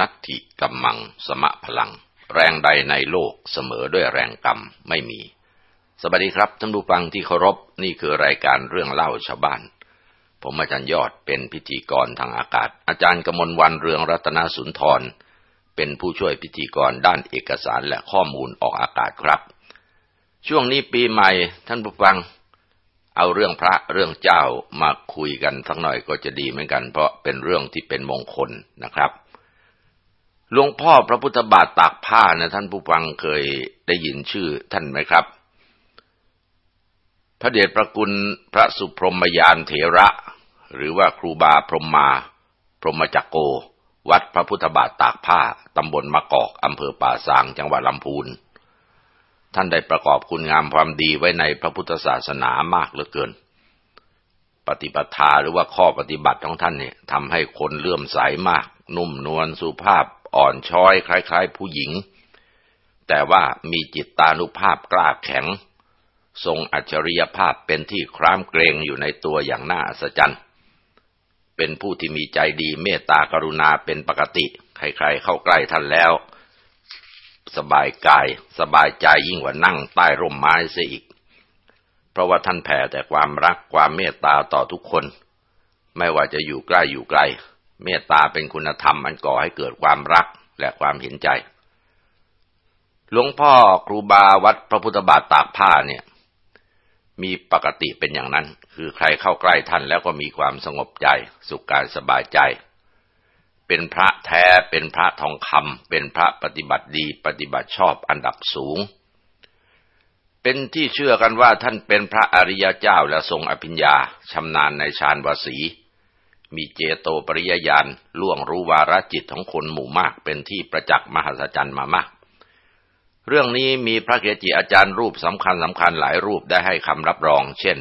นัตถิกัมมัง สมะพลัง แรงใดในโลกเสมอด้วยแรงกรรมไม่มี สวัสดีครับท่านผู้ฟังที่เคารพนี่คือรายการเรื่องเล่าชาวบ้าน ผมอาจารย์ยอดเป็นพิธีกรทางอากาศ อาจารย์กมลวันเรืองรัตนสุนทร เป็นผู้ช่วยพิธีกรด้านเอกสารและข้อมูลออกอากาศครับ ช่วงนี้ปีใหม่ท่านผู้ฟังเอาเรื่องพระเรื่องเจ้ามาคุยกันสักหน่อยก็จะดีเหมือนกัน เพราะเป็นเรื่องที่เป็นมงคลนะครับ หลวงพ่อพระพุทธบาทตากผ้านะท่านผู้ฟังเคยได้ยินชื่อท่านไหมครับ พระเดชพระคุณพระสุพรหมยานเถระ หรือว่าครูบาพรหมมา พรหมจักโก วัดพระพุทธบาทตากผ้าตำบลมะกอกอำเภอป่าซางจังหวัดลำพูน ท่านได้ประกอบคุณงามความดีไว้ในพระพุทธศาสนามากเหลือเกิน ปฏิปทาหรือว่าข้อปฏิบัติของท่านเนี่ยทำให้คนเลื่อมใสมาก นุ่มนวลสุภาพ อ่อนช้อยคล้ายๆ ผู้หญิง แต่ว่ามีจิตตานุภาพกล้าแข็ง ทรงอัจฉริยภาพเป็นที่คร้ามเกรงอยู่ในตัวอย่างน่าอัศจรรย์ เป็นผู้ที่มีใจดีเมตตากรุณาเป็นปกติ ใครๆเข้าใกล้ท่านแล้ว สบายกายสบายใจยิ่งกว่านั่งใต้ร่มไม้เสียอีก เพราะว่าท่านแผ่แต่ความรักความเมตตาต่อทุกคน ไม่ว่าจะอยู่ใกล้อยู่ไกล เมตตาเป็นคุณธรรมมันก่อให้เกิดความรักและความเห็นใจ หลวงพ่อครูบาวัดพระพุทธบาทตากผ้าเนี่ย มีปกติเป็นอย่างนั้น คือใครเข้าใกล้ท่านแล้วก็มีความสงบใจ สุขกายสบายใจ เป็นพระแท้เป็นพระทองคำเป็นพระปฏิบัติดีปฏิบัติชอบอันดับสูง เป็นที่เชื่อกันว่าท่านเป็นพระอริยเจ้าและทรงอภิญญาชำนาญในฌานวสี มีเจโตปริยญาณล่วงรู้วาระจิตของคนหมู่มากเป็นที่ประจักษ์มหัศจรรย์มามาก เรื่องนี้มีพระเกจิอาจารย์รูปสำคัญสำคัญหลายรูปได้ให้คำรับรอง เช่น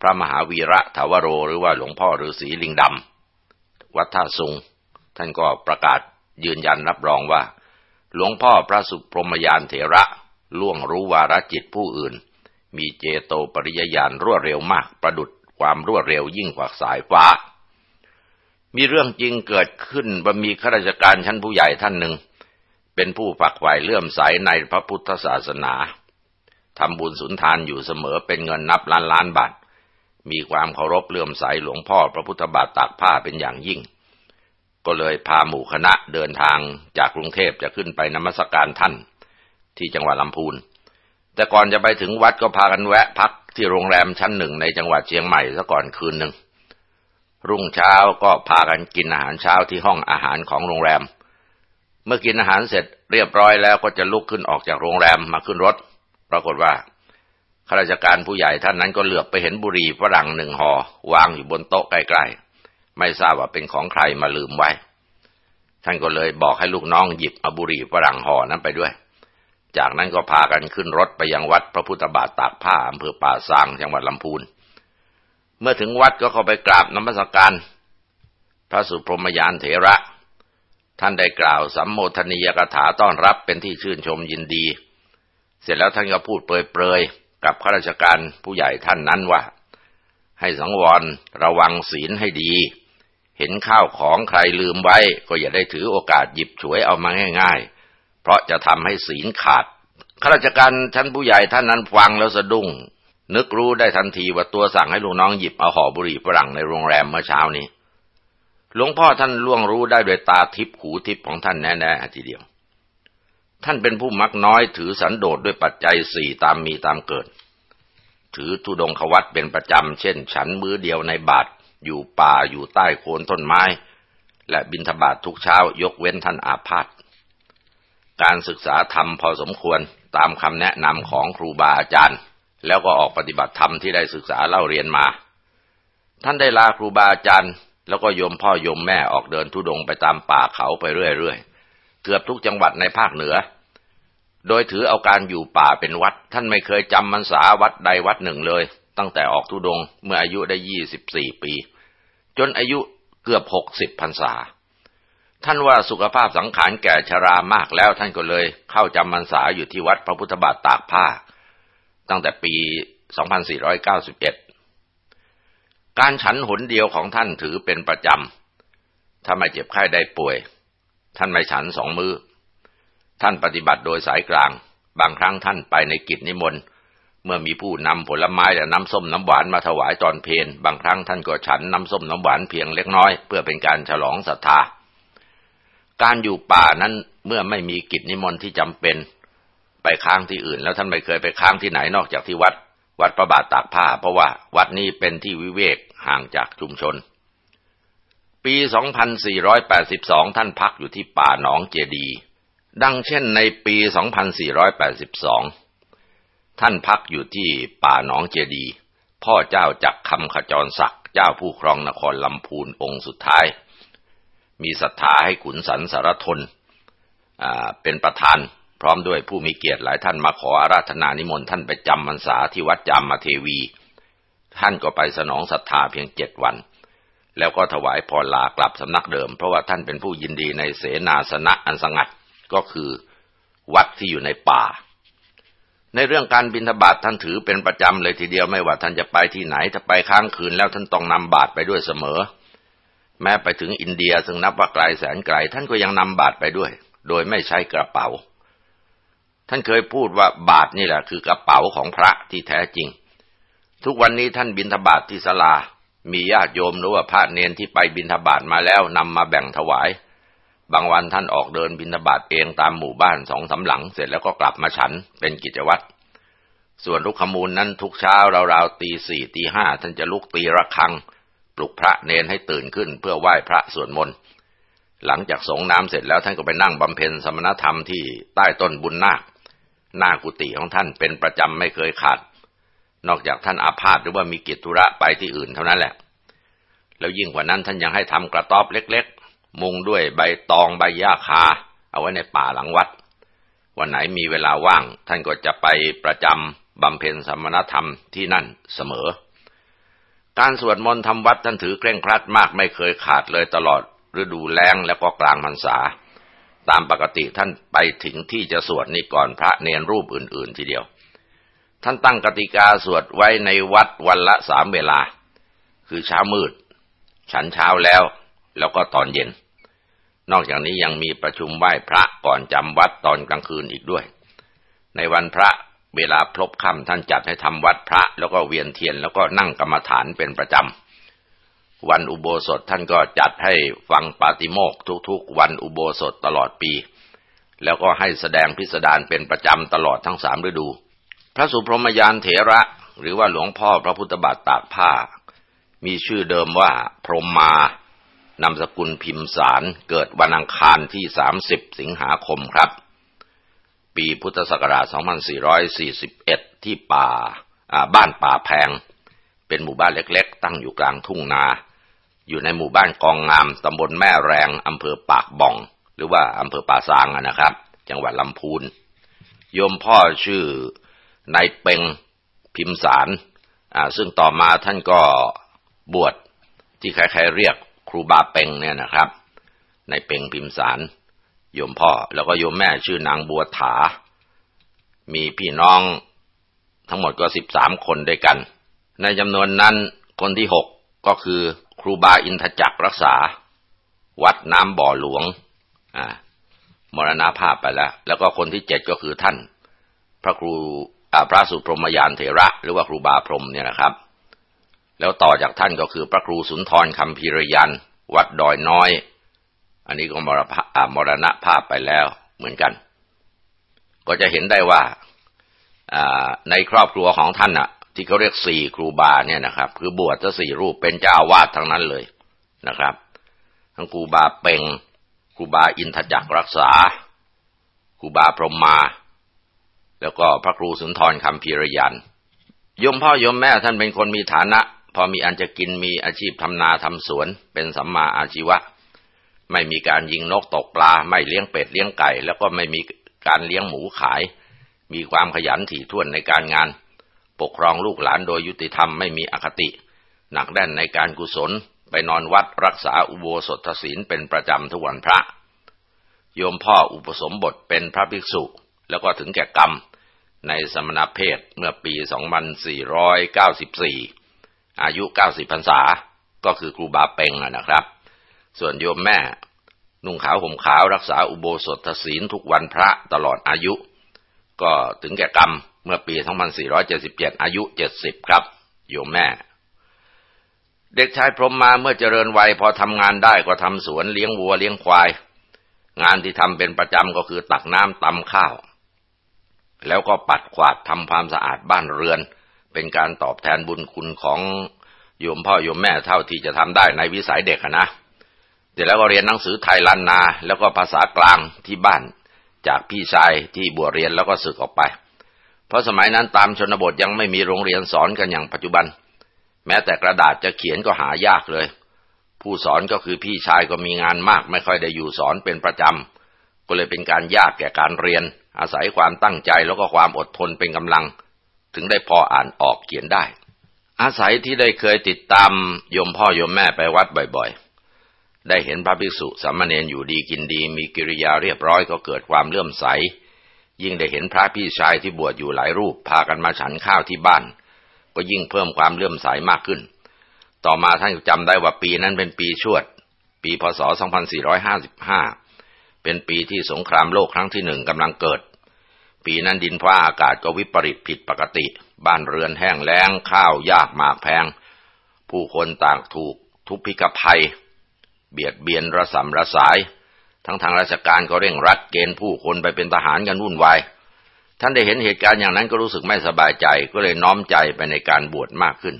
พระมหาวีระทาวโรหรือว่าหลวงพ่อฤาษีลิงดำวัดท่าสุง ท่านก็ประกาศยืนยันรับรองว่า หลวงพ่อพระสุพรมยานเถระล่วงรู้วาระจิตผู้อื่น มีเจโตปริยญาณรวดเร็วมากประดุดความรวดเร็วยิ่งกว่าสายฟ้า มีเรื่องจริงเกิดขึ้นว่ามีข้าราชการชั้นผู้ใหญ่ท่านหนึ่ง เป็นผู้ฝักใฝ่เลื่อมใสในพระพุทธศาสนาทำบุญสุนทานอยู่เสมอเป็นเงินนับล้านล้านบาท มีความเคารพเลื่อมใสหลวงพ่อพระพุทธบาทตากผ้าเป็นอย่างยิ่ง ก็เลยพาหมู่คณะเดินทางจากกรุงเทพจะขึ้นไปนมัสการท่าน ที่จังหวัดลำพูน แต่ก่อนจะไปถึงวัดก็พากันแวะพักที่โรงแรมชั้นหนึ่งในจังหวัดเชียงใหม่ซะก่อนคืนหนึ่ง รุ่งเช้าก็พากันกินอาหารเช้าที่ห้องอาหารของโรงแรม เมื่อกินอาหารเสร็จเรียบร้อยแล้วก็จะลุกขึ้นออกจากโรงแรมมาขึ้นรถ ปรากฏว่าข้าราชการผู้ใหญ่ท่านนั้นก็เหลือบไปเห็นบุหรี่ฝรั่งหนึ่งห่อวางอยู่บนโต๊ะใกล้ๆ ไม่ทราบว่าเป็นของใครมาลืมไว้ ท่านก็เลยบอกให้ลูกน้องหยิบเอาบุหรี่ฝรั่งห่อนั้นไปด้วย จากนั้นก็พากันขึ้นรถไปยังวัดพระพุทธบาทตากผ้าอำเภอป่าซางจังหวัดลำพูน เมื่อถึงวัดก็เข้าไปกราบนมัสการ พระสุพรหมยานเถระ ท่านได้กล่าวสัมโมทนียกถาต้อนรับเป็นที่ชื่นชมยินดี เสร็จแล้วท่านก็พูดเปรยๆกับข้าราชการผู้ใหญ่ท่านนั้นว่า ให้สังวรระวังศีลให้ดี เห็นข้าวของใครลืมไว้ก็อย่าได้ถือโอกาสหยิบฉวยเอามาง่าย ๆ เพราะจะทำให้ศีลขาดข้าราชการชั้นผู้ใหญ่ท่านนั้นฟังแล้วสะดุ้ง นึกรู้ได้ทันทีว่าตัวสั่งให้ลูกน้องหยิบเอาห่อบุหรี่ฝรั่งในโรงแรมเมื่อเช้านี้หลวงพ่อท่านล่วงรู้ได้โดยตาทิพย์หูทิพย์ของท่านแน่ๆทีเดียว ท่านเป็นผู้มักน้อยถือสันโดษด้วยปัจจัยสี่ตามมีตามเกิด ถือทุดงควัตเป็นประจำ เช่น ฉันมือเดียวในบาทอยู่ป่าอยู่ใต้โคนต้นไม้ และบินทบาททุกเช้ายกเว้นท่านอาพาธการศึกษาธรรมพอสมควรตามคำแนะนำของครูบาอาจารย์ แล้วก็ออกปฏิบัติธรรมที่ได้ศึกษาเล่าเรียนมา ท่านได้ลาครูบาอาจารย์แล้วก็โยมพ่อโยมแม่ออกเดินทุดงไปตามป่าเขาไปเรื่อยๆ เกือบทุกจังหวัดในภาคเหนือ โดยถือเอาการอยู่ป่าเป็นวัด ท่านไม่เคยจำมรรษาวัดใดวัดหนึ่งเลย ตั้งแต่ออกทุดงเมื่ออายุได้ยี่สิบสี่ปี จนอายุเกือบหกสิบพรรษา ท่านว่าสุขภาพสังขารแก่ชรามากแล้วท่านก็เลย เข้าจำมรรษาอยู่ที่วัดพระพุทธบาทตากผ้า ตั้งแต่ปี 2491 การฉันหนเดียวของท่านถือเป็นประจำ ถ้าไม่เจ็บไข้ได้ป่วย ท่านไม่ฉันสองมือ้อ ท่านปฏิบัติโดยสายกลาง บางครั้งท่านไปในกิจนิมนต์ เมื่อมีผู้นำผลไม้และน้ำส้มน้ำหวานมาถวายตอนเพลนบางครั้งท่านก็ฉันน้ำส้มน้ำหวานเพียงเล็กน้อย เพื่อเป็นการฉลองศรัทธา การอยู่ป่านั้นเมื่อไม่มีกิจนิมนต์ที่จำเป็น ไปค้างที่อื่น แล้วท่านไม่เคยไปค้างที่ไหนนอกจากที่วัด วัดประบาทตากผ้า เพราะว่าวัดนี้เป็นที่วิเวกห่างจากชุมชน ปี 2482 ท่านพักอยู่ที่ป่าหนองเจดีดังเช่นในปี 2482 ท่านพักอยู่ที่ป่าหนองเจดี พ่อเจ้าจักคำขจรศักดิ์ เจ้าผู้ครองนครลำพูนองค์สุดท้าย มีศรัทธาให้ขุนสันสารทน เป็นประธาน พร้อมด้วยผู้มีเกียรติหลายท่านมาขออาราธนานิมนต์ท่านไปจำพรรษาที่วัดจามมาเทวี ท่านก็ไปสนองศรัทธาเพียงเจ็ดวัน แล้วก็ถวายพรลากลับสำนักเดิม เพราะว่าท่านเป็นผู้ยินดีในเสนาสนะอันสงัดก็คือวัดที่อยู่ในป่า ในเรื่องการบินทบาทท่านถือเป็นประจำเลยทีเดียวไม่ว่าท่านจะไปที่ไหนถ้าไปค้างคืนแล้วท่านต้องนำบาทไปด้วยเสมอ แม้ไปถึงอินเดียซึ่งนับว่าไกลแสนไกล ท่านก็ยังนำบาทไปด้วย โดยไม่ใช้กระเป๋า ท่านเคยพูดว่าบาทนี่แหละคือกระเป๋าของพระที่แท้จริง ทุกวันนี้ท่านบินทบาทที่ศาลา มีญาติโยมหรือว่าพระเนนที่ไปบินทบาทมาแล้วนำมาแบ่งถวาย บางวันท่านออกเดินบินทบาทเองตามหมู่บ้านสองสาหลัง เสร็จแล้วก็กลับมาฉันเป็นกิจวัตร ส่วนลุกขมูลนั้นทุกเช้าราวๆตีสี่ตีห้าท่านจะลุกตีระฆัง ปลุกพระเนนให้ตื่นขึ้นเพื่อไหว้พระสวดมนต์หลังจากสงน้ำเสร็จแล้วท่านก็ไปนั่งบำเพ็ญสมณธรรมที่ใต้ต้นบุญนาค หน้ากุฏิของท่านเป็นประจำไม่เคยขาด นอกจากท่านอาพาธหรือว่ามีกิจธุระไปที่อื่นเท่านั้นแหละ แล้วยิ่งกว่านั้นท่านยังให้ทำกระต๊อบเล็กๆ มุงด้วยใบตองใบหญ้าคา เอาไว้ในป่าหลังวัด วันไหนมีเวลาว่าง ท่านก็จะไปประจำบำเพ็ญสมณธรรมที่นั่นเสมอ การสวดมนต์ทำวัดท่านถือเคร่งครัดมากไม่เคยขาดเลยตลอดฤดูแล้งแล้วก็กลางพรรษา ตามปกติท่านไปถึงที่จะสวดนี่ก่อนพระเนรรูปอื่น ๆ ทีเดียว ท่านตั้งกติกาสวดไว้ในวัดวันละสามเวลา คือเช้ามืด ฉันเช้าแล้ว แล้วก็ตอนเย็น นอกจากนี้ยังมีประชุมไหว้พระก่อนจำวัดตอนกลางคืนอีกด้วย ในวันพระเวลาพลบค่ำท่านจัดให้ทำวัดพระ แล้วก็เวียนเทียนแล้วก็นั่งกรรมฐานเป็นประจำ วันอุโบสถท่านก็จัดให้ฟังปาติโมกทุกๆ วันอุโบสถตลอดปี แล้วก็ให้แสดงพิสดารเป็นประจำตลอดทั้งสามฤดู พระสุพรหมยานเถระ หรือว่าหลวงพ่อพระพุทธบาทตากผ้า มีชื่อเดิมว่าพรหมานามสกุลพิมสารเกิดวันอังคารที่ 30 สิงหาคมครับ ปีพุทธศักราช 2441 ที่ป่าบ้านป่าแพง เป็นหมู่บ้านเล็กๆ ตั้งอยู่กลางทุ่งนา อยู่ในหมู่บ้านกองงามตำบลแม่แรงอำเภอปากบ่อง หรือว่าอำเภอป่าซางนะครับ จังหวัดลำพูนโยมพ่อชื่อนายเปงพิมสารซึ่งต่อมาท่านก็บวชที่ใครๆเรียกครูบาเปงเนี่ยนะครับในเปงพิมสารโยมพ่อ แล้วก็โยมแม่ชื่อนางบัวถา มีพี่น้องทั้งหมดก็สิบสามคนด้วยกัน ในจำนวนนั้นคนที่หกก็คือ ครูบาอินทจักรรักษา วัดน้ำบ่อหลวงอ่ามรณาภาพไปแล้ว แล้วก็คนที่เจ็ดก็คือท่าน พระครูพระสุพรมยานเถระ หรือว่าครูบาพรมเนี่ยนะครับ แล้วต่อจากท่านก็คือพระครูสุนทรคำพีรยัน วัดดอยน้อย อันนี้ก็มรณะมรณภาพไปแล้วเหมือนกัน ก็จะเห็นได้ว่าในครอบครัวของท่านอะ ที่เขาเรียกสี่ครูบาเนี่ยนะครับ คือบวชจะสี่รูปเป็นเจ้าวาดทั้งนั้นเลยนะครับ ทั้งครูบาเปงครูบาอินทจักรรักษาครูบาพรหมมา แล้วก็พระครูสุนทรคำพีรยันยมพ่อยมแม่ท่านเป็นคนมีฐานะ พอมีอันจะกินมีอาชีพทำนาทำสวน เป็นสัมมาอาชีวะ ไม่มีการยิงนกตกปลา ไม่เลี้ยงเป็ดเลี้ยงไก่ แล้วก็ไม่มีการเลี้ยงหมูขาย มีความขยันถี่ถ้วนในการงาน ปกครองลูกหลานโดยยุติธรรมไม่มีอคติ หนักแน่นในการกุศลไปนอนวัดรักษาอุโบสถศีลเป็นประจำทุกวันพระ โยมพ่ออุปสมบทเป็นพระภิกษุแล้วก็ถึงแก่กรรมในสมณเพศเมื่อปี 2494 อายุ 90พรรษา ก็คือครูบาเปงนะครับ ส่วนโยมแม่ นุ่งขาวห่มขาวรักษาอุโบสถศีลทุกวันพระตลอดอายุ ก็ถึงแก่กรรม เมื่อปี 2477 อายุ 70 ครับ โยมแม่ เด็กชายพรหมมาเมื่อเจริญวัยพอทำงานได้ก็ทำสวนเลี้ยงวัวเลี้ยงควาย งานที่ทำเป็นประจำก็คือตักน้ำตำข้าว แล้วก็ปัดขวาดทำความสะอาดบ้านเรือน เป็นการตอบแทนบุญคุณของโยมพ่อโยมแม่เท่าที่จะทำได้ในวิสัยเด็กนะเสร็จแล้วก็เรียนหนังสือไทยลันนา แล้วก็ภาษากลางที่บ้านจากพี่ชายที่บวชเรียนแล้วก็สึกออกไป ราะสมัยนั้นตามชนบทยังไม่มีโรงเรียนสอนกันอย่างปัจจุบัน แม้แต่กระดาษจะเขียนก็หายากเลย ผู้สอนก็คือพี่ชายก็มีงานมาก ไม่ค่อยได้อยู่สอนเป็นประจำก็เลยเป็นการยากแก่การเรียน อาศัยความตั้งใจแล้วก็ความอดทนเป็นกำลัง ถึงได้พออ่านออกเขียนได้ อาศัยที่ได้เคยติดตามยมพ่อยมแม่ไปวัดบ่อยๆ ได้เห็นพระภิกษุสามเณรอยู่ดีกินดี มีกิริยาเรียบร้อยก็เกิดความเลื่อมใส ยิ่งได้เห็นพระพี่ชายที่บวชอยู่หลายรูปพากันมาฉันข้าวที่บ้าน ก็ยิ่งเพิ่มความเลื่อมใสมากขึ้น ต่อมาท่านจำได้ว่าปีนั้นเป็นปีชวด ปีพศ 2455 เป็นปีที่สงครามโลกครั้งที่หนึ่งกำลังเกิด ปีนั้นดินฟ้าอากาศก็วิปริตผิดปกติ บ้านเรือนแห้งแล้งข้าวยากหมากแพง ผู้คนต่างถูกทุพพิกภัย เบียดเบียนระสำระสาย ทั้งทางราชการก็เร่งรัดเกณฑ์ผู้คนไปเป็นทหารกันวุ่นวาย ท่านได้เห็นเหตุการณ์อย่างนั้นก็รู้สึกไม่สบายใจก็เลยน้อมใจไปในการบวชมากขึ้น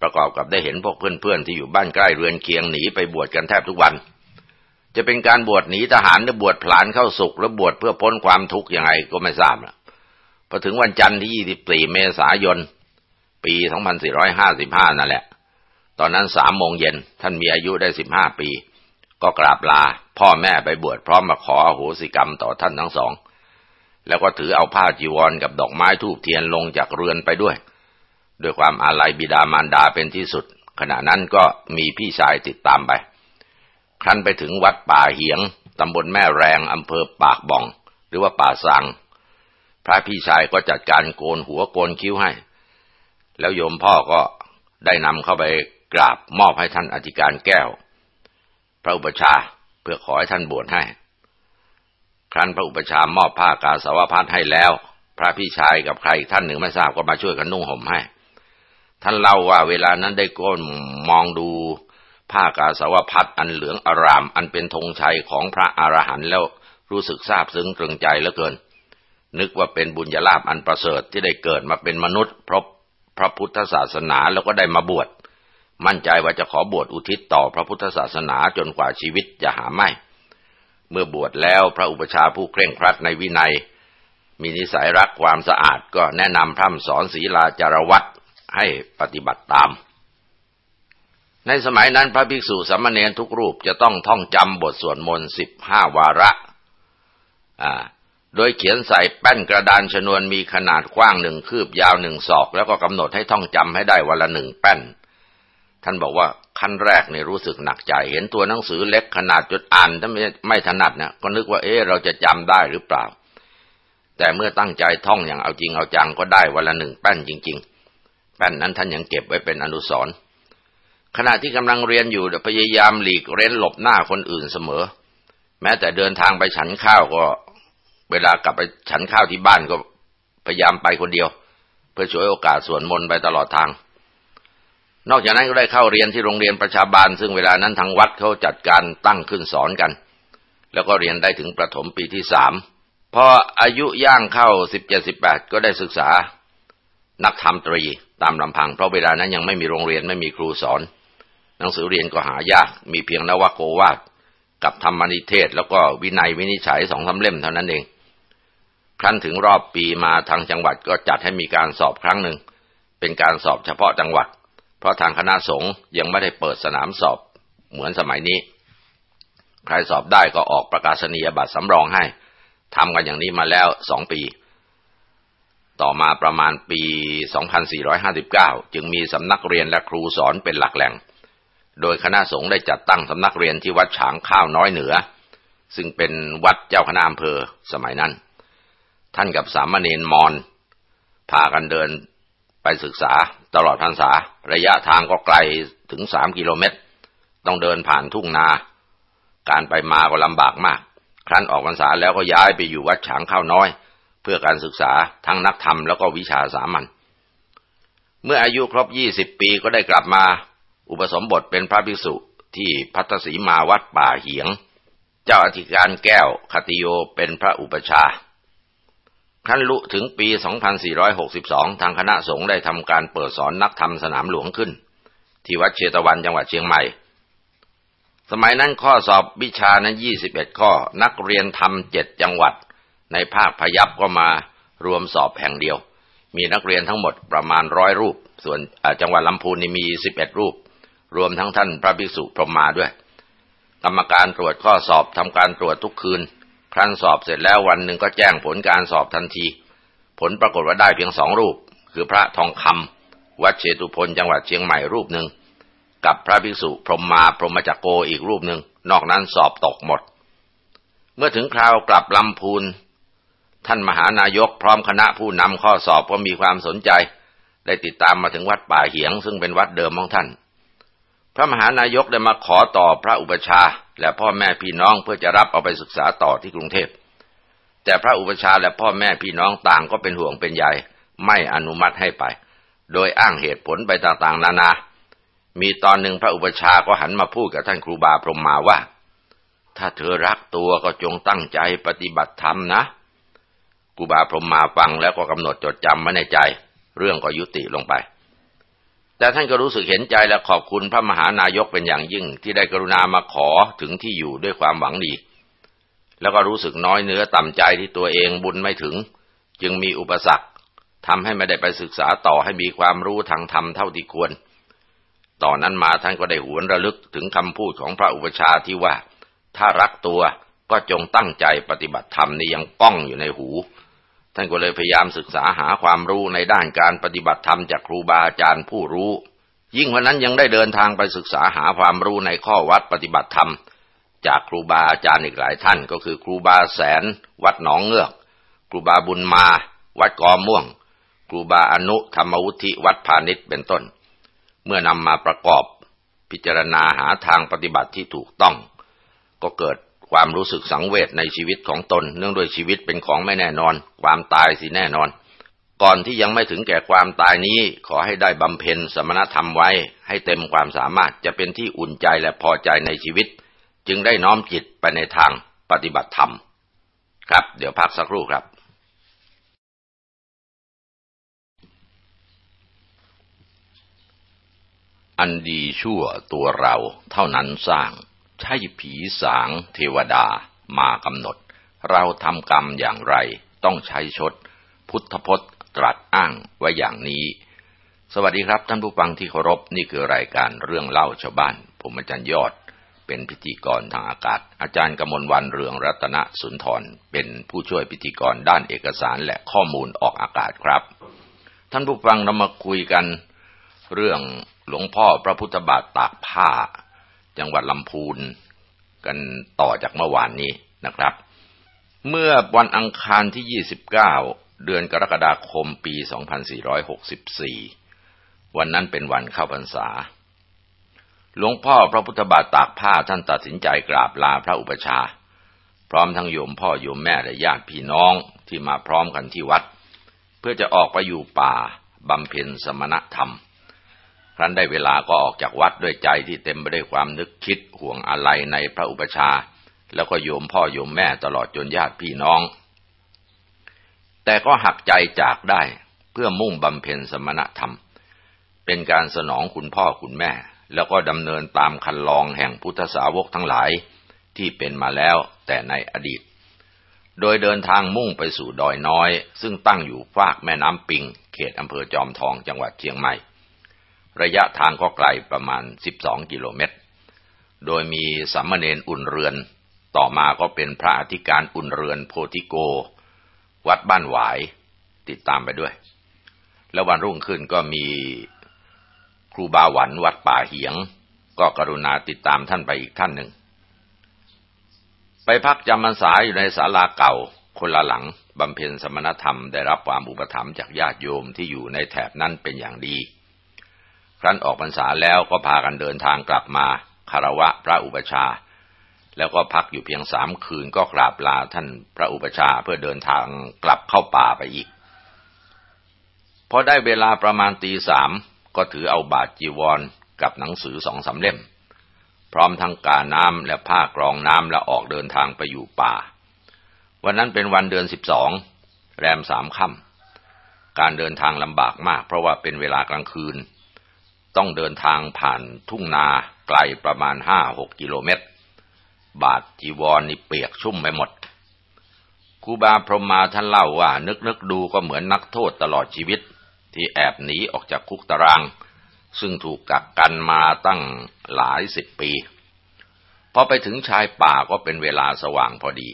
ประกอบกับได้เห็นพวกเพื่อนๆที่อยู่บ้านใกล้เรือนเคียงหนีไปบวชกันแทบทุกวัน จะเป็นการบวชหนีทหารหรือบวชผลานเข้าสุกหรือบวชเพื่อพ้นความทุกข์ยังไงก็ไม่ทราบละพอถึงวันจันทร์ที่ 24 เมษายน ปี 2455 นั่นแหละ ตอนนั้นสามโมงเย็นท่านมีอายุได้สิบห้าปี ก็กราบลา พ่อแม่ไปบวชพร้อมมาขออโหสิกรรมต่อท่านทั้งสอง แล้วก็ถือเอาผ้าจีวรกับดอกไม้ทูบเทียนลงจากเรือนไปด้วย ด้วยความอาลัยบิดามารดาเป็นที่สุด ขณะนั้นก็มีพี่ชายติดตามไป ครั้นไปถึงวัดป่าเหียงตำบลแม่แรงอำเภอปากบ่อง หรือว่าป่าสังพระพี่ชายก็จัดการโกนหัวโกนคิ้วให้ แล้วโยมพ่อก็ได้นำเข้าไปกราบมอบให้ท่านอธิการแก้ว พระอุปชา เพื่อขอให้ท่านบวชให้ ครั้นพระอุปชามอบผ้ากาสาวพัดให้แล้ว พระพี่ชายกับใครท่านหนึ่งไม่ทราบก็มาช่วยกันนุ่งห่มให้ ท่านเล่าว่าเวลานั้นได้ก้มมองดูผ้ากาสาวพัดอันเหลืองอาราม อันเป็นธงชัยของพระอรหันต์แล้วรู้สึกซาบซึ้งตรึงใจเหลือเกิน นึกว่าเป็นบุญญาลาภอันประเสริฐที่ได้เกิดมาเป็นมนุษย์เพบพระพุทธศาสนาแล้วก็ได้มาบวช มั่นใจว่าจะขอบวชอุทิศต่อพระพุทธศาสนาจนกว่าชีวิตจะหาไม่ เมื่อบวชแล้วพระอุปชาผู้เคร่งครัดในวินัย มีนิสัยรักความสะอาดก็แนะนำพร่ำสอนศีลาจารวัตให้ปฏิบัติตาม ในสมัยนั้นพระภิกษุสามเณรทุกรูปจะต้องท่องจำบทสวดมนต์สิบห้าวาระอ่าโดยเขียนใส่แป้นกระดานชนวนมีขนาดกว้างหนึ่งคืบยาวหนึ่งศอก แล้วก็กำหนดให้ท่องจำให้ได้วันละหนึ่งแป้น ท่านบอกว่าขั้นแรกเนี่ยรู้สึกหนักใจ เห็นตัวหนังสือเล็กขนาดจดอ่านถ้าไม่ไม่ถนัดเนี่ยก็นึกว่าเอ๊ะเราจะจำได้หรือเปล่า แต่เมื่อตั้งใจท่องอย่างเอาจริงเอาจังก็ได้วันละหนึ่งแป้นจริง ๆ แป้นนั้นท่านยังเก็บไว้เป็นอนุสรณ์ขณะที่กำลังเรียนอยู่พยายามหลีกเร้นหลบหน้าคนอื่นเสมอ แม้แต่เดินทางไปฉันข้าวก็ เวลากลับไปฉันข้าวที่บ้านก็พยายามไปคนเดียว เพื่อช่วยโอกาสส่วนมนไปตลอดทาง นอกจากนั้นก็ได้เข้าเรียนที่โรงเรียนประชาบาล ซึ่งเวลานั้นทางวัดเขาจัดการตั้งขึ้นสอนกัน แล้วก็เรียนได้ถึงประถมปีที่สามพออายุย่างเข้าสิบเจ็ดสิบแปดก็ได้ศึกษา นักธรรมตรีตามลำพัง เพราะเวลานั้นยังไม่มีโรงเรียนไม่มีครูสอน หนังสือเรียนก็หายาก มีเพียงนวโกวาดกับธรรมนิเทศ แล้วก็วินัยวินิจฉัยสองสาเล่มเท่านั้นเอง ครั้นถึงรอบปีมาทางจังหวัดก็จัดให้มีการสอบครั้งหนึ่งเป็นการสอบเฉพาะจังหวัด เพราะทางคณะสงฆ์ยังไม่ได้เปิดสนามสอบเหมือนสมัยนี้ ใครสอบได้ก็ออกประกาศนียบัตรสำรองให้ทำกันอย่างนี้มาแล้วสองปี ต่อมาประมาณปี 2459 จึงมีสำนักเรียนและครูสอนเป็นหลักแหล่ง โดยคณะสงฆ์ได้จัดตั้งสำนักเรียนที่วัดฉางข้าวน้อยเหนือ ซึ่งเป็นวัดเจ้าคณะอำเภอสมัยนั้น ท่านกับสามเณรมอนพากันเดิน ไปศึกษาตลอดพรรษา ระยะทางก็ไกลถึงสามกิโลเมตร ต้องเดินผ่านทุ่งนา การไปมาก็ลำบากมาก ครั้นออกพรรษาแล้วก็ย้ายไปอยู่วัดฉางข้าวน้อย เพื่อการศึกษาทั้งนักธรรมแล้วก็วิชาสามัญเมื่ออายุครบยี่สิบปีก็ได้กลับมา อุปสมบทเป็นพระภิกษุที่พัทสีมาวัดป่าเหียง เจ้าอธิการแก้วคติโยเป็นพระอุปชา ครั้นลุถึงปี 2462 ทางคณะสงฆ์ได้ทำการเปิดสอนนักธรรมสนามหลวงขึ้น ที่วัดเชตวันจังหวัดเชียงใหม่ สมัยนั้นข้อสอบวิชานั้น 21 ข้อ นักเรียนทำเจ็ดจังหวัด ในภาคพยับก็มารวมสอบแห่งเดียว มีนักเรียนทั้งหมดประมาณร้อยรูป ส่วนจังหวัดลำพูนนี่มี 11 รูป รวมทั้งท่านพระภิกษุพรหมมาด้วย กรรมการตรวจข้อสอบทำการตรวจทุกคืน ครั้นสอบเสร็จแล้ววันหนึ่งก็แจ้งผลการสอบทันที ผลปรากฏว่าได้เพียงสองรูป คือพระทองคำวัดเชตุพนจังหวัดเชียงใหม่รูปหนึ่งกับพระภิกษุพรหมมาพรหมจักโกอีกรูปหนึ่งนอกนั้นสอบตกหมด เมื่อถึงคราวกลับลำพูน ท่านมหานายกพร้อมคณะผู้นำข้อสอบก็มีความสนใจ ได้ติดตามมาถึงวัดป่าเหียง ซึ่งเป็นวัดเดิมของท่าน พระมหานายกได้มาขอต่อพระอุปชาและพ่อแม่พี่น้องเพื่อจะรับเอาไปศึกษาต่อที่กรุงเทพ แต่พระอุปชาและพ่อแม่พี่น้องต่างก็เป็นห่วงเป็นใยไม่อนุมัติให้ไป โดยอ้างเหตุผลไปต่างๆ นานา มีตอนหนึ่งพระอุปชาก็หันมาพูดกับท่านครูบาพรหมมาว่า ถ้าเธอรักตัวก็จงตั้งใจปฏิบัติธรรมนะครูบาพรหมมาฟังแล้วก็กำหนดจดจำไว้ในใจ เรื่องก็ยุติลงไป แต่ท่านก็รู้สึกเห็นใจและขอบคุณพระมหานายกเป็นอย่างยิ่ง ที่ได้กรุณามาขอถึงที่อยู่ด้วยความหวังดี แล้วก็รู้สึกน้อยเนื้อต่ำใจที่ตัวเองบุญไม่ถึง จึงมีอุปสรรคทำให้ไม่ได้ไปศึกษาต่อให้มีความรู้ทางธรรมเท่าที่ควรต่อนนั้นมาท่านก็ได้หวนระลึกถึงคำพูดของพระอุปชาที่ว่า ถ้ารักตัวก็จงตั้งใจปฏิบัติธรรมนี่ยังก้องอยู่ในหู ท่านก็เลยพยายามศึกษาหาความรู้ในด้านการปฏิบัติธรรมจากครูบาอาจารย์ผู้รู้ ยิ่งวันนั้นยังได้เดินทางไปศึกษาหาความรู้ในข้อวัดปฏิบัติธรรม จากครูบาอาจารย์อีกหลายท่าน ก็คือครูบาแสน วัดหนองเงือก ครูบาบุญมา วัดกอม่วง ครูบาอนุธรรมวุฒิวัดพาณิชย์เป็นต้น เมื่อนำมาประกอบพิจารณาหาทางปฏิบัติที่ถูกต้อง ก็เกิด ความรู้สึกสังเวชในชีวิตของตน เนื่องด้วยชีวิตเป็นของไม่แน่นอน ความตายสิแน่นอน ก่อนที่ยังไม่ถึงแก่ความตายนี้ขอให้ได้บำเพ็ญสมณธรรมไว้ ให้เต็มความสามารถจะเป็นที่อุ่นใจและพอใจในชีวิต จึงได้น้อมจิตไปในทางปฏิบัติธรรม ครับ เดี๋ยวพักสักครู่ครับอันดีชั่วตัวเราเท่านั้นสร้าง ใช่ผีสางเทวดามากำหนด เราทำกรรมอย่างไรต้องใช้ชด พุทธพจน์ตรัสอ้างไว้อย่างนี้ สวัสดีครับท่านผู้ฟังที่เคารพนี่คือรายการเรื่องเล่าชาวบ้าน ผมอาจารย์ยอด เป็นพิธีกรทางอากาศ อาจารย์กมลวันเรืองรัตนสุนทร เป็นผู้ช่วยพิธีกรด้านเอกสารและข้อมูลออกอากาศครับ ท่านผู้ฟังเรามาคุยกันเรื่องหลวงพ่อพระพุทธบาทตากผ้า จังหวัดลำพูนกันต่อจากเมื่อวานนี้นะครับ เมื่อวันอังคารที่ 29 เดือนกรกฎาคมปี 2464 วันนั้นเป็นวันเข้าพรรษา หลวงพ่อพระพุทธบาทตากผ้าท่านตัดสินใจกราบลาพระอุปชา พร้อมทั้งโยมพ่อโยมแม่และญาติพี่น้องที่มาพร้อมกันที่วัด เพื่อจะออกไปอยู่ป่าบำเพ็ญสมณธรรม ครั้นได้เวลาก็ออกจากวัดด้วยใจที่เต็มไปด้วยความนึกคิดห่วงอะไรในพระอุปชา แล้วก็โยมพ่อโยมแม่ตลอดจนญาติพี่น้อง แต่ก็หักใจจากได้เพื่อมุ่งบำเพ็ญสมณธรรม เป็นการสนองคุณพ่อคุณแม่ แล้วก็ดำเนินตามคันลองแห่งพุทธสาวกทั้งหลายที่เป็นมาแล้วแต่ในอดีต โดยเดินทางมุ่งไปสู่ดอยน้อย ซึ่งตั้งอยู่ฟากแม่น้ำปิง เขตอำเภอจอมทองจังหวัดเชียงใหม่ ระยะทางก็ไกลประมาณ 12 กิโลเมตร โดยมีสัมเนนอุ่นเรือน ต่อมาก็เป็นพระอธิการอุ่นเรือนโพธิโก วัดบ้านหวายติดตามไปด้วย แล้ววันรุ่งขึ้นก็มีครูบาหวันวัดป่าเหียง ก็กรุณาติดตามท่านไปอีกท่านหนึ่ง ไปพักจำพรรษาอยู่ในศาลาเก่าคนละหลังบำเพ็ญสมณธรรมได้รับความอุปถัมภ์จากญาติโยมที่อยู่ในแถบนั้นเป็นอย่างดี ครั้นออกพรรษาแล้วก็พากันเดินทางกลับมาคารวะพระอุปชา แล้วก็พักอยู่เพียงสามคืนก็กราบลาท่านพระอุปชาเพื่อเดินทางกลับเข้าป่าไปอีกพอได้เวลาประมาณตีสามก็ถือเอาบาทจีวรกับหนังสือสองสาเล่ม พร้อมทั้งกาน้ำและผ้ากรองน้ำและออกเดินทางไปอยู่ป่า วันนั้นเป็นวันเดือนสิบสองแรมสามค่ำการเดินทางลำบากมากเพราะว่าเป็นเวลากลางคืน ต้องเดินทางผ่านทุ่งนาไกลประมาณห้าหกกิโลเมตร บาทจีวรนี่เปียกชุ่มไปหมดครูบาพรหมมาท่านเล่าว่า นึกนึกดูก็เหมือนนักโทษตลอดชีวิต ที่แอบหนีออกจากคุกตาราง ซึ่งถูกกักกันมาตั้งหลายสิบปีพอไปถึงชายป่าก็เป็นเวลาสว่างพอดี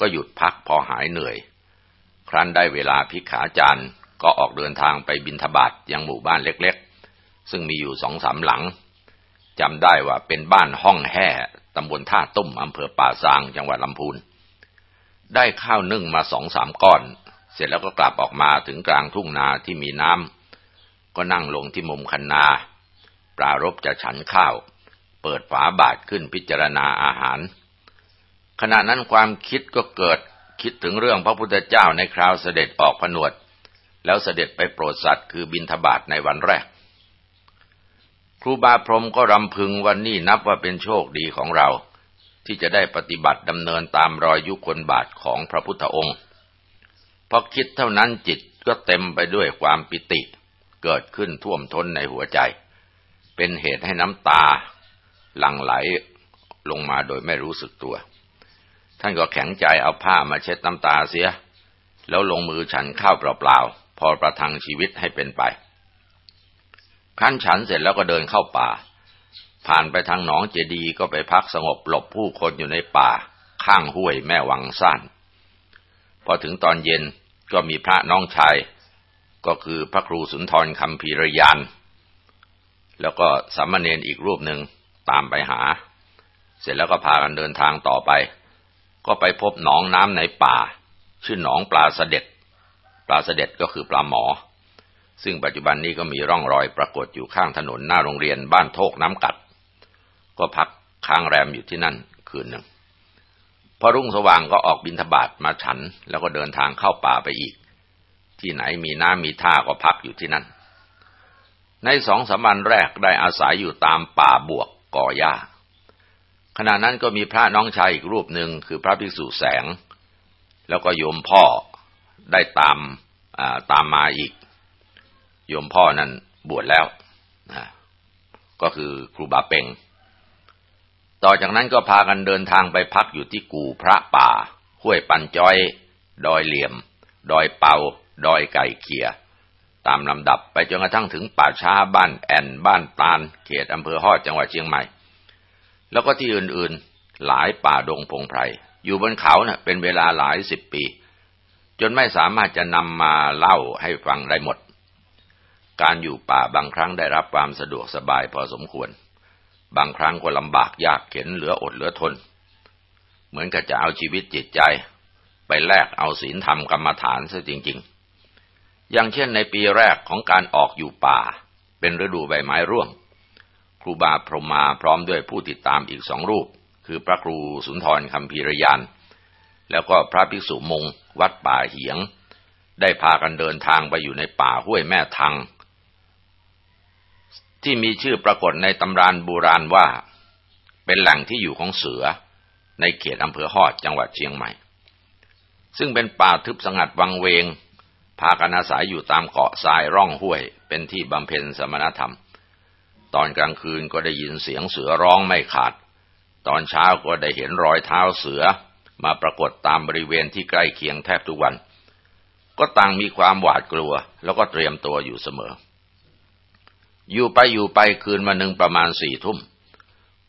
ก็หยุดพักพอหายเหนื่อย ครั้นได้เวลาพิขาจารย์ก็ออกเดินทางไปบินทบาทยังหมู่บ้านเล็กๆ ซึ่งมีอยู่สองสามหลังจำได้ว่าเป็นบ้านห้องแห่ตำบลท่าตุ้มอำเภอป่าซางจังหวัดลำพูน ได้ข้าวนึ่งมาสองสามก้อน เสร็จแล้วก็กลับออกมาถึงกลางทุ่งนาที่มีน้ำก็นั่งลงที่มุมคันนา ปรารบจะฉันข้าว เปิดฝาบาทขึ้นพิจารณาอาหาร ขณะนั้นความคิดก็เกิดคิดถึงเรื่องพระพุทธเจ้าในคราวเสด็จออกผนวด แล้วเสด็จไปโปรดสัตว์คือบินทบาทในวันแรก ครูบาพรมก็รำพึงวันนี้นับว่าเป็นโชคดีของเรา ที่จะได้ปฏิบัติดำเนินตามรอยยุคนบาทของพระพุทธองค์พอคิดเท่านั้นจิตก็เต็มไปด้วยความปิติ เกิดขึ้นท่วมท้นในหัวใจ เป็นเหตุให้น้ำตา หลั่งไหลลงมาโดยไม่รู้สึกตัว ท่านก็แข็งใจเอาผ้ามาเช็ดน้ำตาเสีย แล้วลงมือฉันข้าวเปล่าๆพอประทังชีวิตให้เป็นไป ขั้นฉันเสร็จแล้วก็เดินเข้าป่า ผ่านไปทางหนองเจดีก็ไปพักสงบหลบผู้คนอยู่ในป่า ข้างห้วยแม่วังซ่านพอถึงตอนเย็นก็มีพระน้องชาย ก็คือพระครูสุนทรคำพีรยาน แล้วก็สามเณรอีกรูปหนึ่งตามไปหา เสร็จแล้วก็พากันเดินทางต่อไป ก็ไปพบหนองน้ำในป่า ชื่อหนองปลาเสด็จ ปลาเสด็จก็คือปลาหมอ ซึ่งปัจจุบันนี้ก็มีร่องรอยปรากฏอยู่ข้างถนนหน้าโรงเรียนบ้านโทกน้ำกัด ก็พักค้างแรมอยู่ที่นั่นคืนหนึ่งพอรุ่งสว่างก็ออกบินทบาทมาฉัน แล้วก็เดินทางเข้าป่าไปอีก ที่ไหนมีน้ำมีท่าก็พักอยู่ที่นั่น ในสองสามวันแรกได้อาศัยอยู่ตามป่าบวกก่อหญ้าขณะนั้นก็มีพระน้องชายอีกรูปหนึ่งคือพระภิกษุแสง แล้วก็โยมพ่อได้ตามตามมาอีก โยมพ่อนั้นบวชแล้วนะก็คือครูบาเปงต่อจากนั้นก็พากันเดินทางไปพักอยู่ที่กู่พระป่า ห้วยปันจ้อย ดอยเหลี่ยม ดอยเปา ดอยไก่เขีย ตามลำดับไปจนกระทั่งถึงป่าช้าบ้านแอนบ้านตาล เขตอำเภอฮอดจังหวัดเชียงใหม่ แล้วก็ที่อื่นๆ หลายป่าดงพงไพร อยู่บนเขาเนะ่ะเป็นเวลาหลายสิบปี จนไม่สามารถจะนำมาเล่าให้ฟังได้หมด การอยู่ป่าบางครั้งได้รับความสะดวกสบายพอสมควร บางครั้งก็ลำบากยากเข็นเหลืออดเหลือทน เหมือนกับจะเอาชีวิตจิตใจ ไปแลกเอาศีลธรรมกรรมฐานซะจริง ๆ อย่างเช่นในปีแรกของการออกอยู่ป่า เป็นฤดูใบไม้ร่วง ครูบาพรหมาพร้อมด้วยผู้ติดตามอีกสองรูป คือพระครูสุนทรคำพีรยาน แล้วก็พระภิกษุมงวัดป่าเหียง ได้พากันเดินทางไปอยู่ในป่าห้วยแม่ทัง ที่มีชื่อปรากฏในตำรานโบราณว่า เป็นแหล่งที่อยู่ของเสือในเขตอำเภอฮอดจังหวัดเชียงใหม่ ซึ่งเป็นป่าทึบสงัดวังเวง พากันอาศัยอยู่ตามเกาะทรายร่องห้วย เป็นที่บำเพ็ญสมณธรรม ตอนกลางคืนก็ได้ยินเสียงเสือร้องไม่ขาด ตอนเช้าก็ได้เห็นรอยเท้าเสือมาปรากฏตามบริเวณที่ใกล้เคียงแทบทุกวัน ก็ต่างมีความหวาดกลัว แล้วก็เตรียมตัวอยู่เสมอ อยู่ไปอยู่ไปคืนมาหนึ่งประมาณสี่ทุ่ม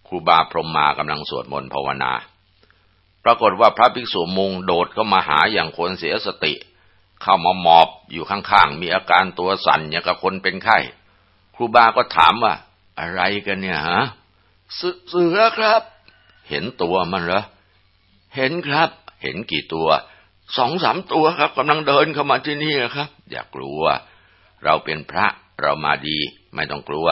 ครูบาพรหมมากำลังสวดมนต์ภาวนา ปรากฏว่าพระภิกษุมุงโดดเข้ามาหาอย่างคนเสียสติ เข้ามาหมอบอยู่ข้างๆ มีอาการตัวสั่นอย่างกับคนเป็นไข้ ครูบาก็ถามว่า อะไรกันเนี่ยฮะเสือครับ เห็นตัวมันเหรอ เห็นครับ เห็นกี่ตัวสองสามตัวครับกำลังเดินเข้ามาที่นี่ครับ อย่ากลัวเราเป็นพระเรามาดี ไม่ต้องกลัว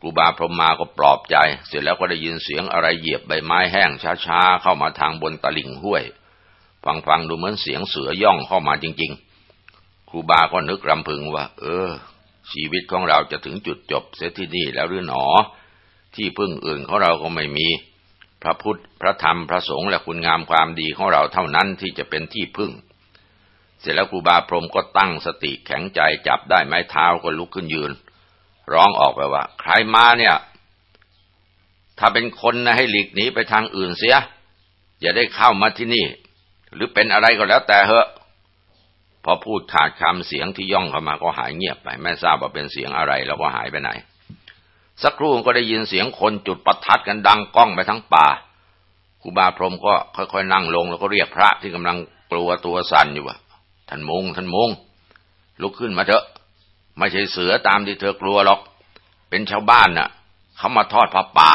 ครูบาพรหมมาก็ปลอบใจ เสร็จแล้วก็ได้ยินเสียงอะไรเหยียบใบไม้แห้งช้าๆเข้ามาทางบนตลิ่งห้วย ฟังๆดูเหมือนเสียงเสือย่องเข้ามาจริง ๆ ครูบาก็นึกรำพึงว่า เออ ชีวิตของเราจะถึงจุดจบเสียที่นี่แล้วหรือหนอ ที่พึ่งอื่นของเราก็ไม่มี พระพุทธพระธรรมพระสงฆ์และคุณงามความดีของเราเท่านั้นที่จะเป็นที่พึ่งเสร็จแล้วครูบาพรมก็ตั้งสติแข็งใจจับได้ไม้เท้าก็ลุกขึ้นยืน ร้องออกไปว่า ใครมาเนี่ย ถ้าเป็นคนนะให้หลีกหนีไปทางอื่นเสีย อย่าได้เข้ามาที่นี่ หรือเป็นอะไรก็แล้วแต่เหอะพอพูดขาดคำเสียงที่ย่องเข้ามาก็หายเงียบไปไม่ทราบว่าเป็นเสียงอะไรแล้วก็หายไปไหน สักครู่ก็ได้ยินเสียงคนจุดประทัดกันดังก้องไปทั้งป่าครูบาพรมก็ค่อยๆนั่งลงแล้วก็เรียกพระที่กำลังกลัวตัวสั่นอยู่ว่าท่านมงท่านมงลุกขึ้นมาเถอะ ไม่ใช่เสือตามที่เธอกลัวหรอก เป็นชาวบ้านน่ะ เขามาทอดผ้าป่า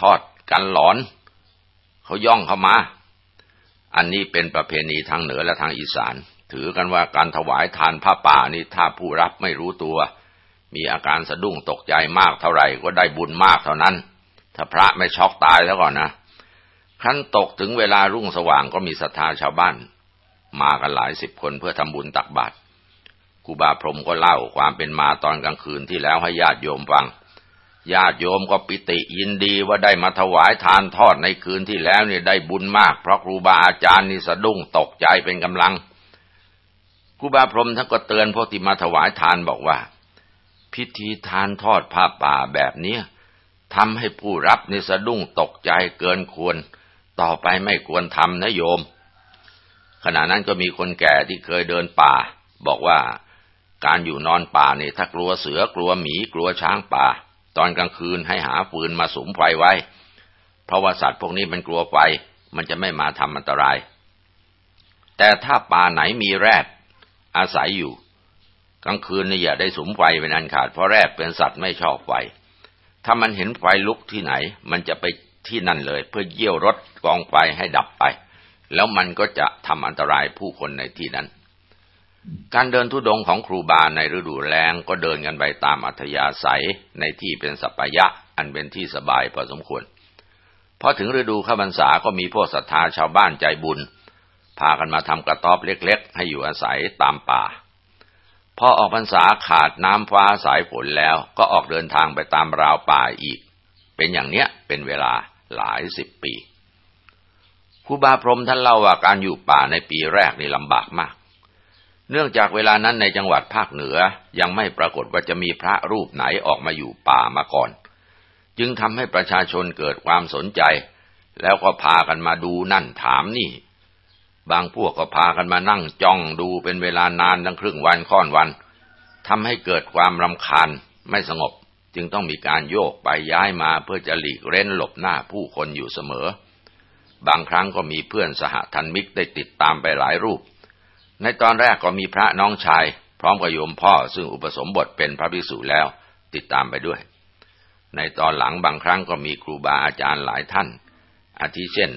ทอดกันหลอน เขาย่องเข้ามา อันนี้เป็นประเพณีทางเหนือและทางอีสาน ถือกันว่าการถวายทานผ้าป่านี่ถ้าผู้รับไม่รู้ตัว มีอาการสะดุ้งตกใจมากเท่าไหร่ก็ได้บุญมากเท่านั้น ถ้าพระไม่ช็อกตายแล้วก่อนนะครั้นตกถึงเวลารุ่งสว่างก็มีศรัทธาชาวบ้าน มากันหลายสิบคนเพื่อทำบุญตักบาตร ครูบาพรมก็เล่าความเป็นมาตอนกลางคืนที่แล้วให้ญาติโยมฟัง ญาติโยมก็ปิติยินดีว่าได้มาถวายทานทอดในคืนที่แล้วเนี่ยได้บุญมาก เพราะครูบาอาจารย์นี่สะดุ้งตกใจเป็นกำลังครูบาพรมท่านก็เตือนพวกที่มาถวายทานบอกว่า พิธีทานทอดผ้าป่าแบบนี้ทำให้ผู้รับนี่สะดุ้งตกใจเกินควร ต่อไปไม่ควรทำนะโยม ขณะนั้นก็มีคนแก่ที่เคยเดินป่า บอกว่า การอยู่นอนป่าเนี่ยถ้ากลัวเสือกลัวหมีกลัวช้างป่า ตอนกลางคืนให้หาฟืนมาสุมไฟไว้ เพราะว่าสัตว์พวกนี้มันกลัวไฟ มันจะไม่มาทำอันตราย แต่ถ้าป่าไหนมีแรดอาศัยอยู่ กลางคืนนี่อย่าได้สุมไฟเป็นอันขาดเพราะแรดเป็นสัตว์ไม่ชอบไฟ ถ้ามันเห็นไฟลุกที่ไหน มันจะไปที่นั่นเลย เพื่อเยี่ยวรถกองไฟให้ดับไป แล้วมันก็จะทำอันตรายผู้คนในที่นั้น การเดินทุดงของครูบาในฤดูแล้งก็เดินกันไปตามอัธยาศัยในที่เป็นสัปยะ อันเป็นที่สบายพอสมควรพอถึงฤดูข้าพรรษาก็มีพวกศรัทธาชาวบ้านใจบุญ พากันมาทำกระต๊อบเล็กๆ ให้อยู่อาศัยตามป่า พอออกพรรษาขาดน้ำฟ้าสายฝนแล้วก็ออกเดินทางไปตามราวป่าอีก เป็นอย่างเนี้ยเป็นเวลาหลายสิบปีครูบาพรมท่านเล่าว่าการอยู่ป่าในปีแรกนี่ลำบากมาก เนื่องจากเวลานั้นในจังหวัดภาคเหนือยังไม่ปรากฏว่าจะมีพระรูปไหนออกมาอยู่ป่ามาก่อน จึงทำให้ประชาชนเกิดความสนใจ แล้วก็พากันมาดูนั่นถามนี่ บางพวกก็พากันมานั่งจ้องดูเป็นเวลานานทั้งครึ่งวันค่อนวันทำให้เกิดความรำคาญไม่สงบ จึงต้องมีการโยกไปย้ายมาเพื่อจะหลีกเร้นหลบหน้าผู้คนอยู่เสมอ บางครั้งก็มีเพื่อนสหทันมิกได้ติดตามไปหลายรูป ในตอนแรกก็มีพระน้องชาย พร้อมกับโยมพ่อซึ่งอุปสมบทเป็นพระภิกษุแล้วติดตามไปด้วย ในตอนหลังบางครั้งก็มีครูบาอาจารย์หลายท่าน อาทิเช่น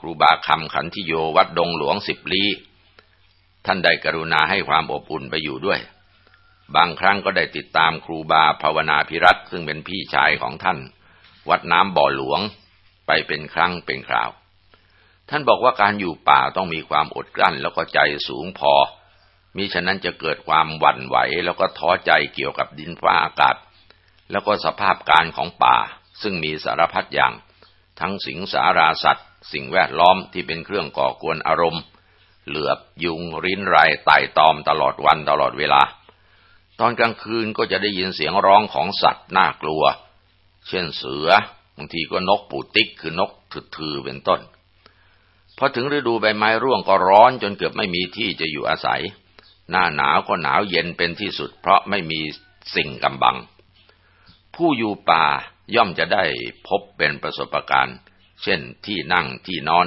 ครูบาคำขันธิโยวัดดงหลวงสิบลีท่านได้กรุณาให้ความอบอุ่นไปอยู่ด้วย บางครั้งก็ได้ติดตามครูบาภาวนาพิรัตซึ่งเป็นพี่ชายของท่าน วัดน้ำบ่อหลวงไปเป็นครั้งเป็นคราว ท่านบอกว่าการอยู่ป่าต้องมีความอดกลั้นแล้วก็ใจสูงพอ มิฉะนั้นจะเกิดความหวั่นไหวแล้วก็ท้อใจเกี่ยวกับดินฟ้าอากาศ แล้วก็สภาพการของป่า ซึ่งมีสารพัดอย่าง ทั้งสิงสาราสัตว์ สิ่งแวดล้อมที่เป็นเครื่องก่อกวนอารมณ์ เหลือบยุง ริ้นไรไต่ตอมตลอดวันตลอดเวลา ตอนกลางคืนก็จะได้ยินเสียงร้องของสัตว์น่ากลัว เช่นเสือบางทีก็นกปูติ๊กคือนกถือเป็นต้น พอถึงฤดูใบไม้ร่วงก็ร้อนจนเกือบไม่มีที่จะอยู่อาศัย หน้าหนาวก็หนาวเย็นเป็นที่สุด เพราะไม่มีสิ่งกำบัง ผู้อยู่ป่าย่อมจะได้พบเป็นประสบการณ์ เช่นที่นั่งที่นอน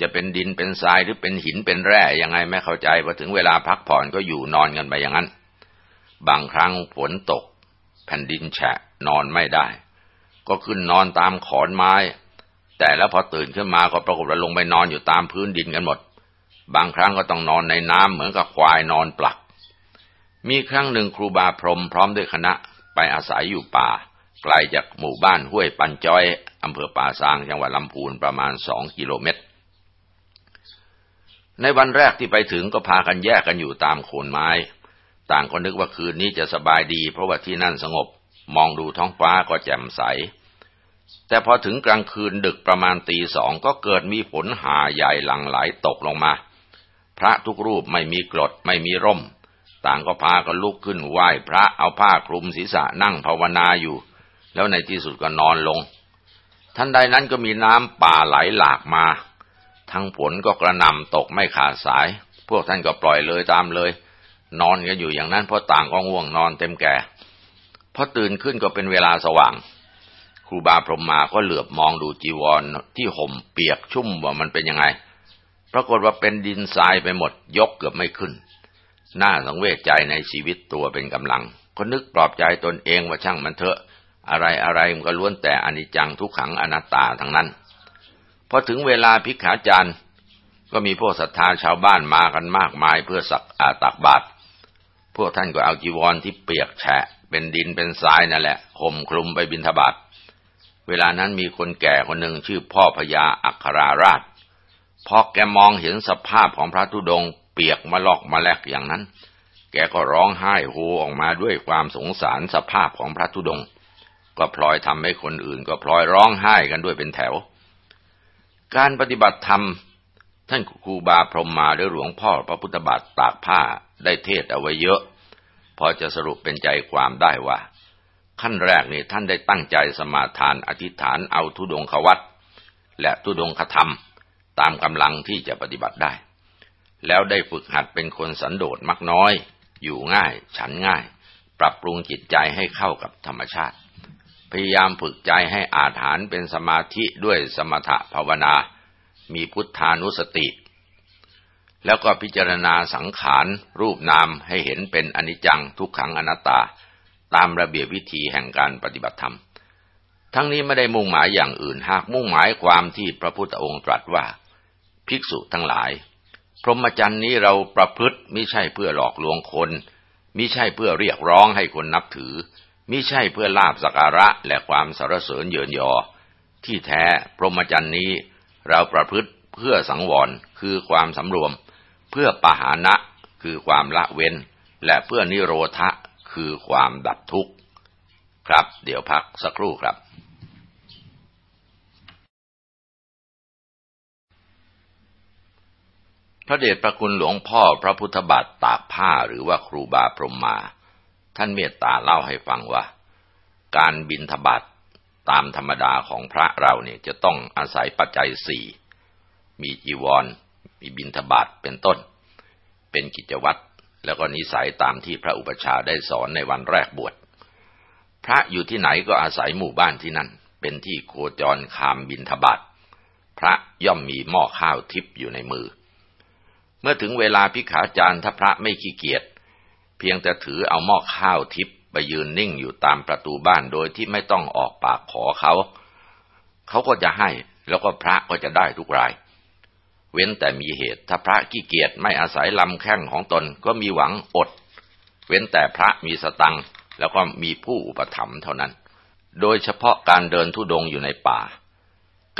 จะเป็นดินเป็นทรายหรือเป็นหินเป็นแร่ยังไงไม่เข้าใจพอถึงเวลาพักผ่อนก็อยู่นอนกันไปอย่างนั้น บางครั้งฝนตก แผ่นดินแฉะนอนไม่ได้ ก็ขึ้นนอนตามขอนไม้ แต่แล้วพอตื่นขึ้นมาก็ปรากฏว่าลงไปนอนอยู่ตามพื้นดินกันหมด บางครั้งก็ต้องนอนในน้ำเหมือนกับควายนอนปลัก มีครั้งหนึ่งครูบาพรมพร้อมด้วยคณะไปอาศัยอยู่ป่า ไกลจากหมู่บ้านห้วยปันจ้อยอำเภอป่าซางจังหวัดลำพูนประมาณสองกิโลเมตร ในวันแรกที่ไปถึงก็พากันแยกกันอยู่ตามโคนไม้ ต่างก็นึกว่าคืนนี้จะสบายดี เพราะว่าที่นั่นสงบ มองดูท้องฟ้าก็แจ่มใส แต่พอถึงกลางคืนดึกประมาณตีสองก็เกิดมีฝนหาใหญ่หลังไหลตกลงมา พระทุกรูปไม่มีกรดไม่มีร่ม ต่างก็พากันลุกขึ้นไหว้พระเอาผ้าคลุมศีรษะนั่งภาวนาอยู่ แล้วในที่สุดก็นอนลง ทันใดนั้นก็มีน้ำป่าไหลหลากมา ทั้งฝนก็กระหน่ำตกไม่ขาดสาย พวกท่านก็ปล่อยเลยตามเลย นอนกันอยู่อย่างนั้นเพราะต่างก็ง่วงนอนเต็มแก่พอตื่นขึ้นก็เป็นเวลาสว่าง ครูบาพรหมมาก็เหลือบมองดูจีวรที่ห่มเปียกชุ่มว่ามันเป็นยังไง ปรากฏว่าเป็นดินทรายไปหมดยกเกือบไม่ขึ้น หน่าสังเวชใจในชีวิตตัวเป็นกำลัง ก็นึกปลอบใจตนเองว่าช่างมันเถอะ อะไรอะไรมันก็ล้วนแต่อนิจจังทุกขังอนัตตาทั้งนั้น พอถึงเวลาพิกขาจารย์ ก็มีพวกศรัทธาชาวบ้านมากันมากมายเพื่อสักอาตักบาตรพวกท่านก็เอาจีวรที่เปียกแฉะ เป็นดินเป็นทรายนั่นแหละข่มคลุมไปบิณฑบาต เวลานั้นมีคนแก่คนหนึ่งชื่อพ่อพญาอัคราราชพอแกมองเห็นสภาพของพระธุดง เปียกมาลอกมาแลกอย่างนั้น แกก็ร้องไห้โฮออกมาด้วยความสงสารสภาพของพระธุดง ก็พลอยทำให้คนอื่นก็พลอยร้องไห้กันด้วยเป็นแถว การปฏิบัติธรรม ท่านครูบาพรหมมาด้วยหลวงพ่อพระพุทธบาทตากผ้าได้เทศเอาไว้เยอะ พอจะสรุปเป็นใจความได้ว่า ขั้นแรกนี่ท่านได้ตั้งใจสมาทานอธิษฐานเอาทุดงควัตและทุดงคธรรม ตามกำลังที่จะปฏิบัติได้ แล้วได้ฝึกหัดเป็นคนสันโดษมักน้อย อยู่ง่าย ฉันง่าย ปรับปรุงจิตใจให้เข้ากับธรรมชาติ พยายามฝึกใจให้อาถานเป็นสมาธิด้วยสมถภาวนา มีพุทธานุสติ แล้วก็พิจารณาสังขารรูปนามให้เห็นเป็นอนิจจังทุกขังอนัตตา ตามระเบียบวิธีแห่งการปฏิบัติธรรม ทั้งนี้ไม่ได้มุ่งหมายอย่างอื่นหากมุ่งหมายความที่พระพุทธองค์ตรัสว่า ภิกษุทั้งหลาย พรหมจรรย์นี้เราประพฤติไม่ใช่เพื่อหลอกลวงคนมิใช่เพื่อเรียกร้องให้คนนับถือมิใช่เพื่อลาบสักการะและความสรรเสริญเยินยอ ที่แท้พรหมจรรย์นี้เราประพฤติเพื่อสังวรคือความสำรวม เพื่อปหานะคือความละเว้น และเพื่อนิโรธะ คือความดับทุกข์ครับ เดี๋ยวพักสักครู่ครับ พระเดชพระคุณหลวงพ่อพระพุทธบาทตากผ้าหรือว่าครูบาพรหมมา ท่านเมตตาเล่าให้ฟังว่า การบินทบาทตามธรรมดาของพระเราเนี่ยจะต้องอาศัยปัจจัยสี่มีจีวร มีบินทบาทเป็นต้น เป็นกิจวัตร แล้วก็นิสัยตามที่พระอุปชาได้สอนในวันแรกบวช พระอยู่ที่ไหนก็อาศัยหมู่บ้านที่นั่น เป็นที่โคจรคามบินทบาทพระย่อมมีหม้อข้าวทิพย์อยู่ในมือ เมื่อถึงเวลาพิขาจารย์ถ้าพระไม่ขี้เกียจเพียงแต่ถือเอาหม้อข้าวทิพย์ไปยืนนิ่งอยู่ตามประตูบ้านโดยที่ไม่ต้องออกปากขอเขา เขาก็จะให้แล้วก็พระก็จะได้ทุกราย เว้นแต่มีเหตุ ถ้าพระขี้เกียจไม่อาศัยลำแข้งของตนก็มีหวังอด เว้นแต่พระมีสตังแล้วก็มีผู้อุปถัมภ์เท่านั้น โดยเฉพาะการเดินทุดงอยู่ในป่า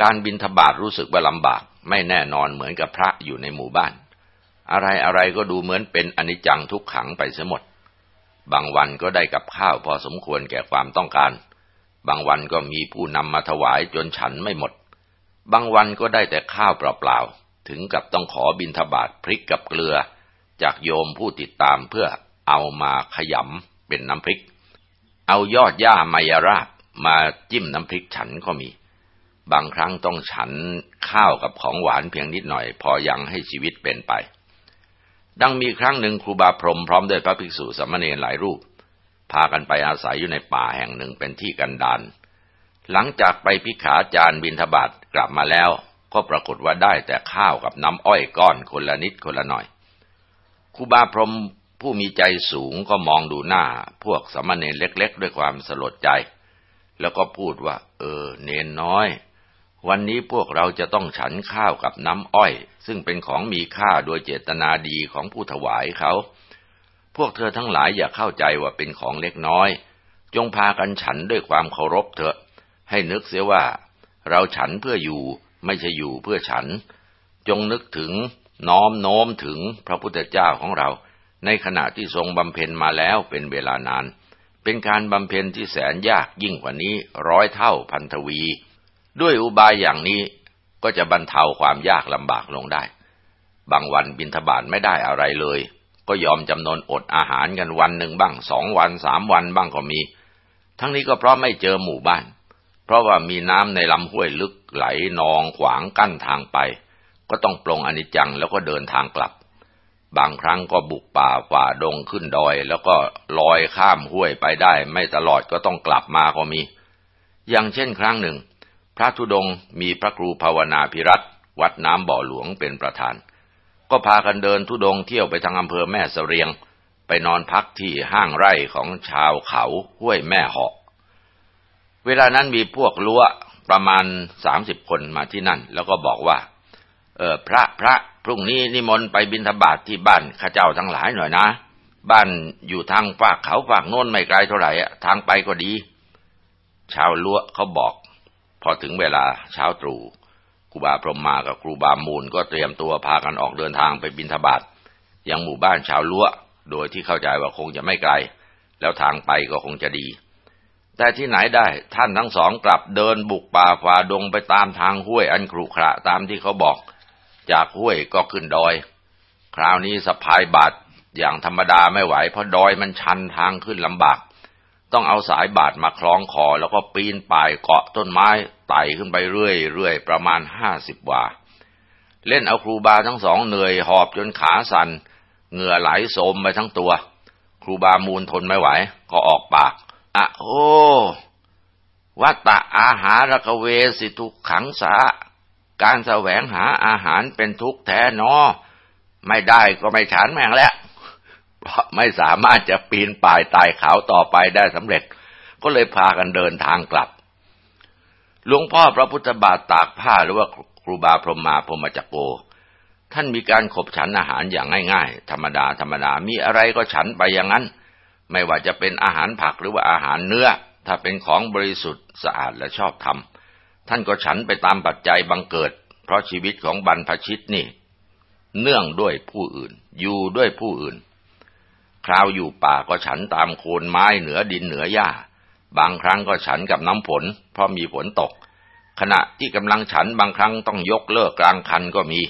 การบินทบาทรู้สึกว่าลำบาก ไม่แน่นอนเหมือนกับพระอยู่ในหมู่บ้าน อะไรอะไรก็ดูเหมือนเป็นอนิจจังทุกขังไปเสียหมด บางวันก็ได้กับข้าวพอสมควรแก่ความต้องการ บางวันก็มีผู้นำมาถวายจนฉันไม่หมด บางวันก็ได้แต่ข้าวเปล่าๆ ถึงกับต้องขอบินทบาทพริกกับเกลือ จากโยมผู้ติดตามเพื่อเอามาขยำเป็นน้ำพริก เอายอดหญ้ามายราบมาจิ้มน้ำพริกฉันก็มี บางครั้งต้องฉันข้าวกับของหวานเพียงนิดหน่อย พอยังให้ชีวิตเป็นไป ดังมีครั้งหนึ่งครูบาพรมพร้อมด้วยพระภิกษุสามเณรหลายรูป พากันไปอาศัยอยู่ในป่าแห่งหนึ่งเป็นที่กันดานหลังจากไปพิขาจารบินทบาทกลับมาแล้ว ก็ปรากฏว่าได้แต่ข้าวกับน้ำอ้อยก้อนคนละนิดคนละหน่อยคูบาพรมผู้มีใจสูงก็มองดูหน้า พวกสามเณรเล็ก ๆ ด้วยความสลดใจ แล้วก็พูดว่า เออ เนนน้อย วันนี้พวกเราจะต้องฉันข้าวกับน้ำอ้อย ซึ่งเป็นของมีค่าโดยเจตนาดีของผู้ถวายเขา พวกเธอทั้งหลายอย่าเข้าใจว่าเป็นของเล็กน้อย จงพากันฉันด้วยความเคารพเถอะ ให้นึกเสียว่า เราฉันเพื่ออยู่ ไม่ใช่อยู่เพื่อฉัน จงนึกถึงน้อมโน้มถึงพระพุทธเจ้าของเรา ในขณะที่ทรงบำเพ็ญมาแล้วเป็นเวลานาน เป็นการบำเพ็ญที่แสนยากยิ่งกว่านี้ร้อยเท่าพันทวี ด้วยอุบายอย่างนี้ก็จะบรรเทาความยากลำบากลงได้ บางวันบินทบาทไม่ได้อะไรเลย ก็ยอมจำนนอดอาหารกันวันหนึ่งบ้างสองวันสามวันบ้างก็มี ทั้งนี้ก็เพราะไม่เจอหมู่บ้าน ราะว่ามีน้ำในลำห้วยลึกไหลนองขวางกั้นทางไป ก็ต้องปลงอนิจจังแล้วก็เดินทางกลับ บางครั้งก็บุกป่าฝ่าดงขึ้นดอย แล้วก็ลอยข้ามห้วยไปได้ ไม่ตลอดก็ต้องกลับมาก็มี อย่างเช่นครั้งหนึ่ง พระธุดงมีพระครูภาวนาพิรัตวัดน้ำบ่อหลวงเป็นประธาน ก็พากันเดินธุดงเที่ยวไปทางอำเภอแม่เสรียง ไปนอนพักที่ห้างไร่ของชาวเขาห้วยแม่เหาะ เวลานั้นมีพวกลัวประมาณสามสิบคนมาที่นั่น แล้วก็บอกว่า เออพระพระพรุ่งนี้นิมนต์ไปบิณฑบาตทที่บ้านข้าเจ้าทั้งหลายหน่อยนะ บ้านอยู่ทางฝากเขาฝากโน้นไม่ไกลเท่าไหร่ทางไปก็ดี ชาวลัวเขาบอก พอถึงเวลาเช้าตรู่ครูบาพรหมมากับครูบามูลก็เตรียมตัวพากันออกเดินทางไปบินทบาทยังหมู่บ้านชาวล้วโดยที่เข้าใจว่าคงจะไม่ไกล แล้วทางไปก็คงจะดี แต่ที่ไหนได้ท่านทั้งสองกลับเดินบุกป่าฝ่าดงไปตามทางห้วยอันครุขระตามที่เขาบอก จากห้วยก็ขึ้นดอย คราวนี้สะพายบาดอย่างธรรมดาไม่ไหว เพราะดอยมันชันทางขึ้นลำบาก ต้องเอาสายบาดมาคล้องคอ แล้วก็ปีนป่ายเกาะต้นไม้ไต่ขึ้นไปเรื่อยๆประมาณห้าสิบว่า เล่นเอาครูบาทั้งสองเหนื่อยหอบจนขาสัน่นเหงื่อไหลโสมไปทั้งตัว ครูบามูลทนไม่ไหว ก็ออกปาก อะโอ้วัตตะอาหารกเวสิทุกขังสา การแสวงหาอาหารเป็นทุกแท้นอ ไม่ได้ก็ไม่ฉันแม่งแล้วเพราะไม่สามารถจะปีนป่ายตายเขาต่อไปได้สำเร็จ ก็เลยพากันเดินทางกลับ หลวงพ่อพระพุทธบาทตากผ้าหรือว่าครูบาพรหมมาพรหมจักโก ท่านมีการขบฉันอาหารอย่างง่าย ๆ ธรรมดาธรรมดามีอะไรก็ฉันไปอย่างนั้น ไม่ว่าจะเป็นอาหารผักหรือว่าอาหารเนื้อ ถ้าเป็นของบริสุทธิ์สะอาดและชอบธรรม ท่านก็ฉันไปตามปัจจัยบังเกิด เพราะชีวิตของบรรพชิตนี่ เนื่องด้วยผู้อื่น อยู่ด้วยผู้อื่น คราวอยู่ป่าก็ฉันตามโคนไม้เหนือดินเหนือหญ้า บางครั้งก็ฉันกับน้ำฝนเพราะมีฝนตก ขณะที่กำลังฉันบางครั้งต้องยกเลิกกลางคันก็มี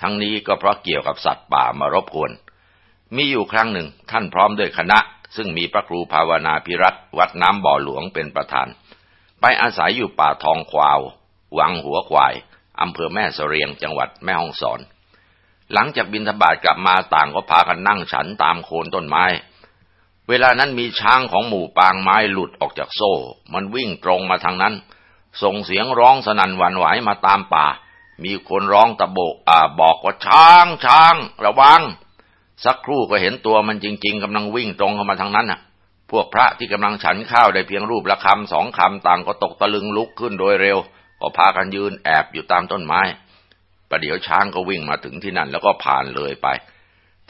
ทั้งนี้ก็เพราะเกี่ยวกับสัตว์ป่ามารบกวนมีอยู่ครั้งหนึ่งท่านพร้อมด้วยคณะ ซึ่งมีพระครูภาวนาพิรัตวัดน้ำบ่อหลวงเป็นประธาน ไปอาศัยอยู่ป่าทองควาว วังหัวควายอำเภอแม่เสรียงจังหวัดแม่ฮ่องสอน หลังจากบินทบาทกลับมาต่างก็พากันนั่งฉันตามโคนต้นไม้ เวลานั้นมีช้างของหมู่ปางไม้หลุดออกจากโซ่ มันวิ่งตรงมาทางนั้น ส่งเสียงร้องสนั่นหวั่นไหวมาตามป่า มีคนร้องตะโบกอ่าบอกว่าช้างช้าง ระวัง สักครู่ก็เห็นตัวมันจริง ๆกำลังวิ่งตรงเข้ามาทางนั้นน่ะ พวกพระที่กำลังฉันข้าวได้เพียงรูปละคำสองคำต่างก็ตกตะลึงลุกขึ้นโดยเร็ว ก็พากันยืนแอบอยู่ตามต้นไม้ ประเดี๋ยวช้างก็วิ่งมาถึงที่นั่นแล้วก็ผ่านเลยไป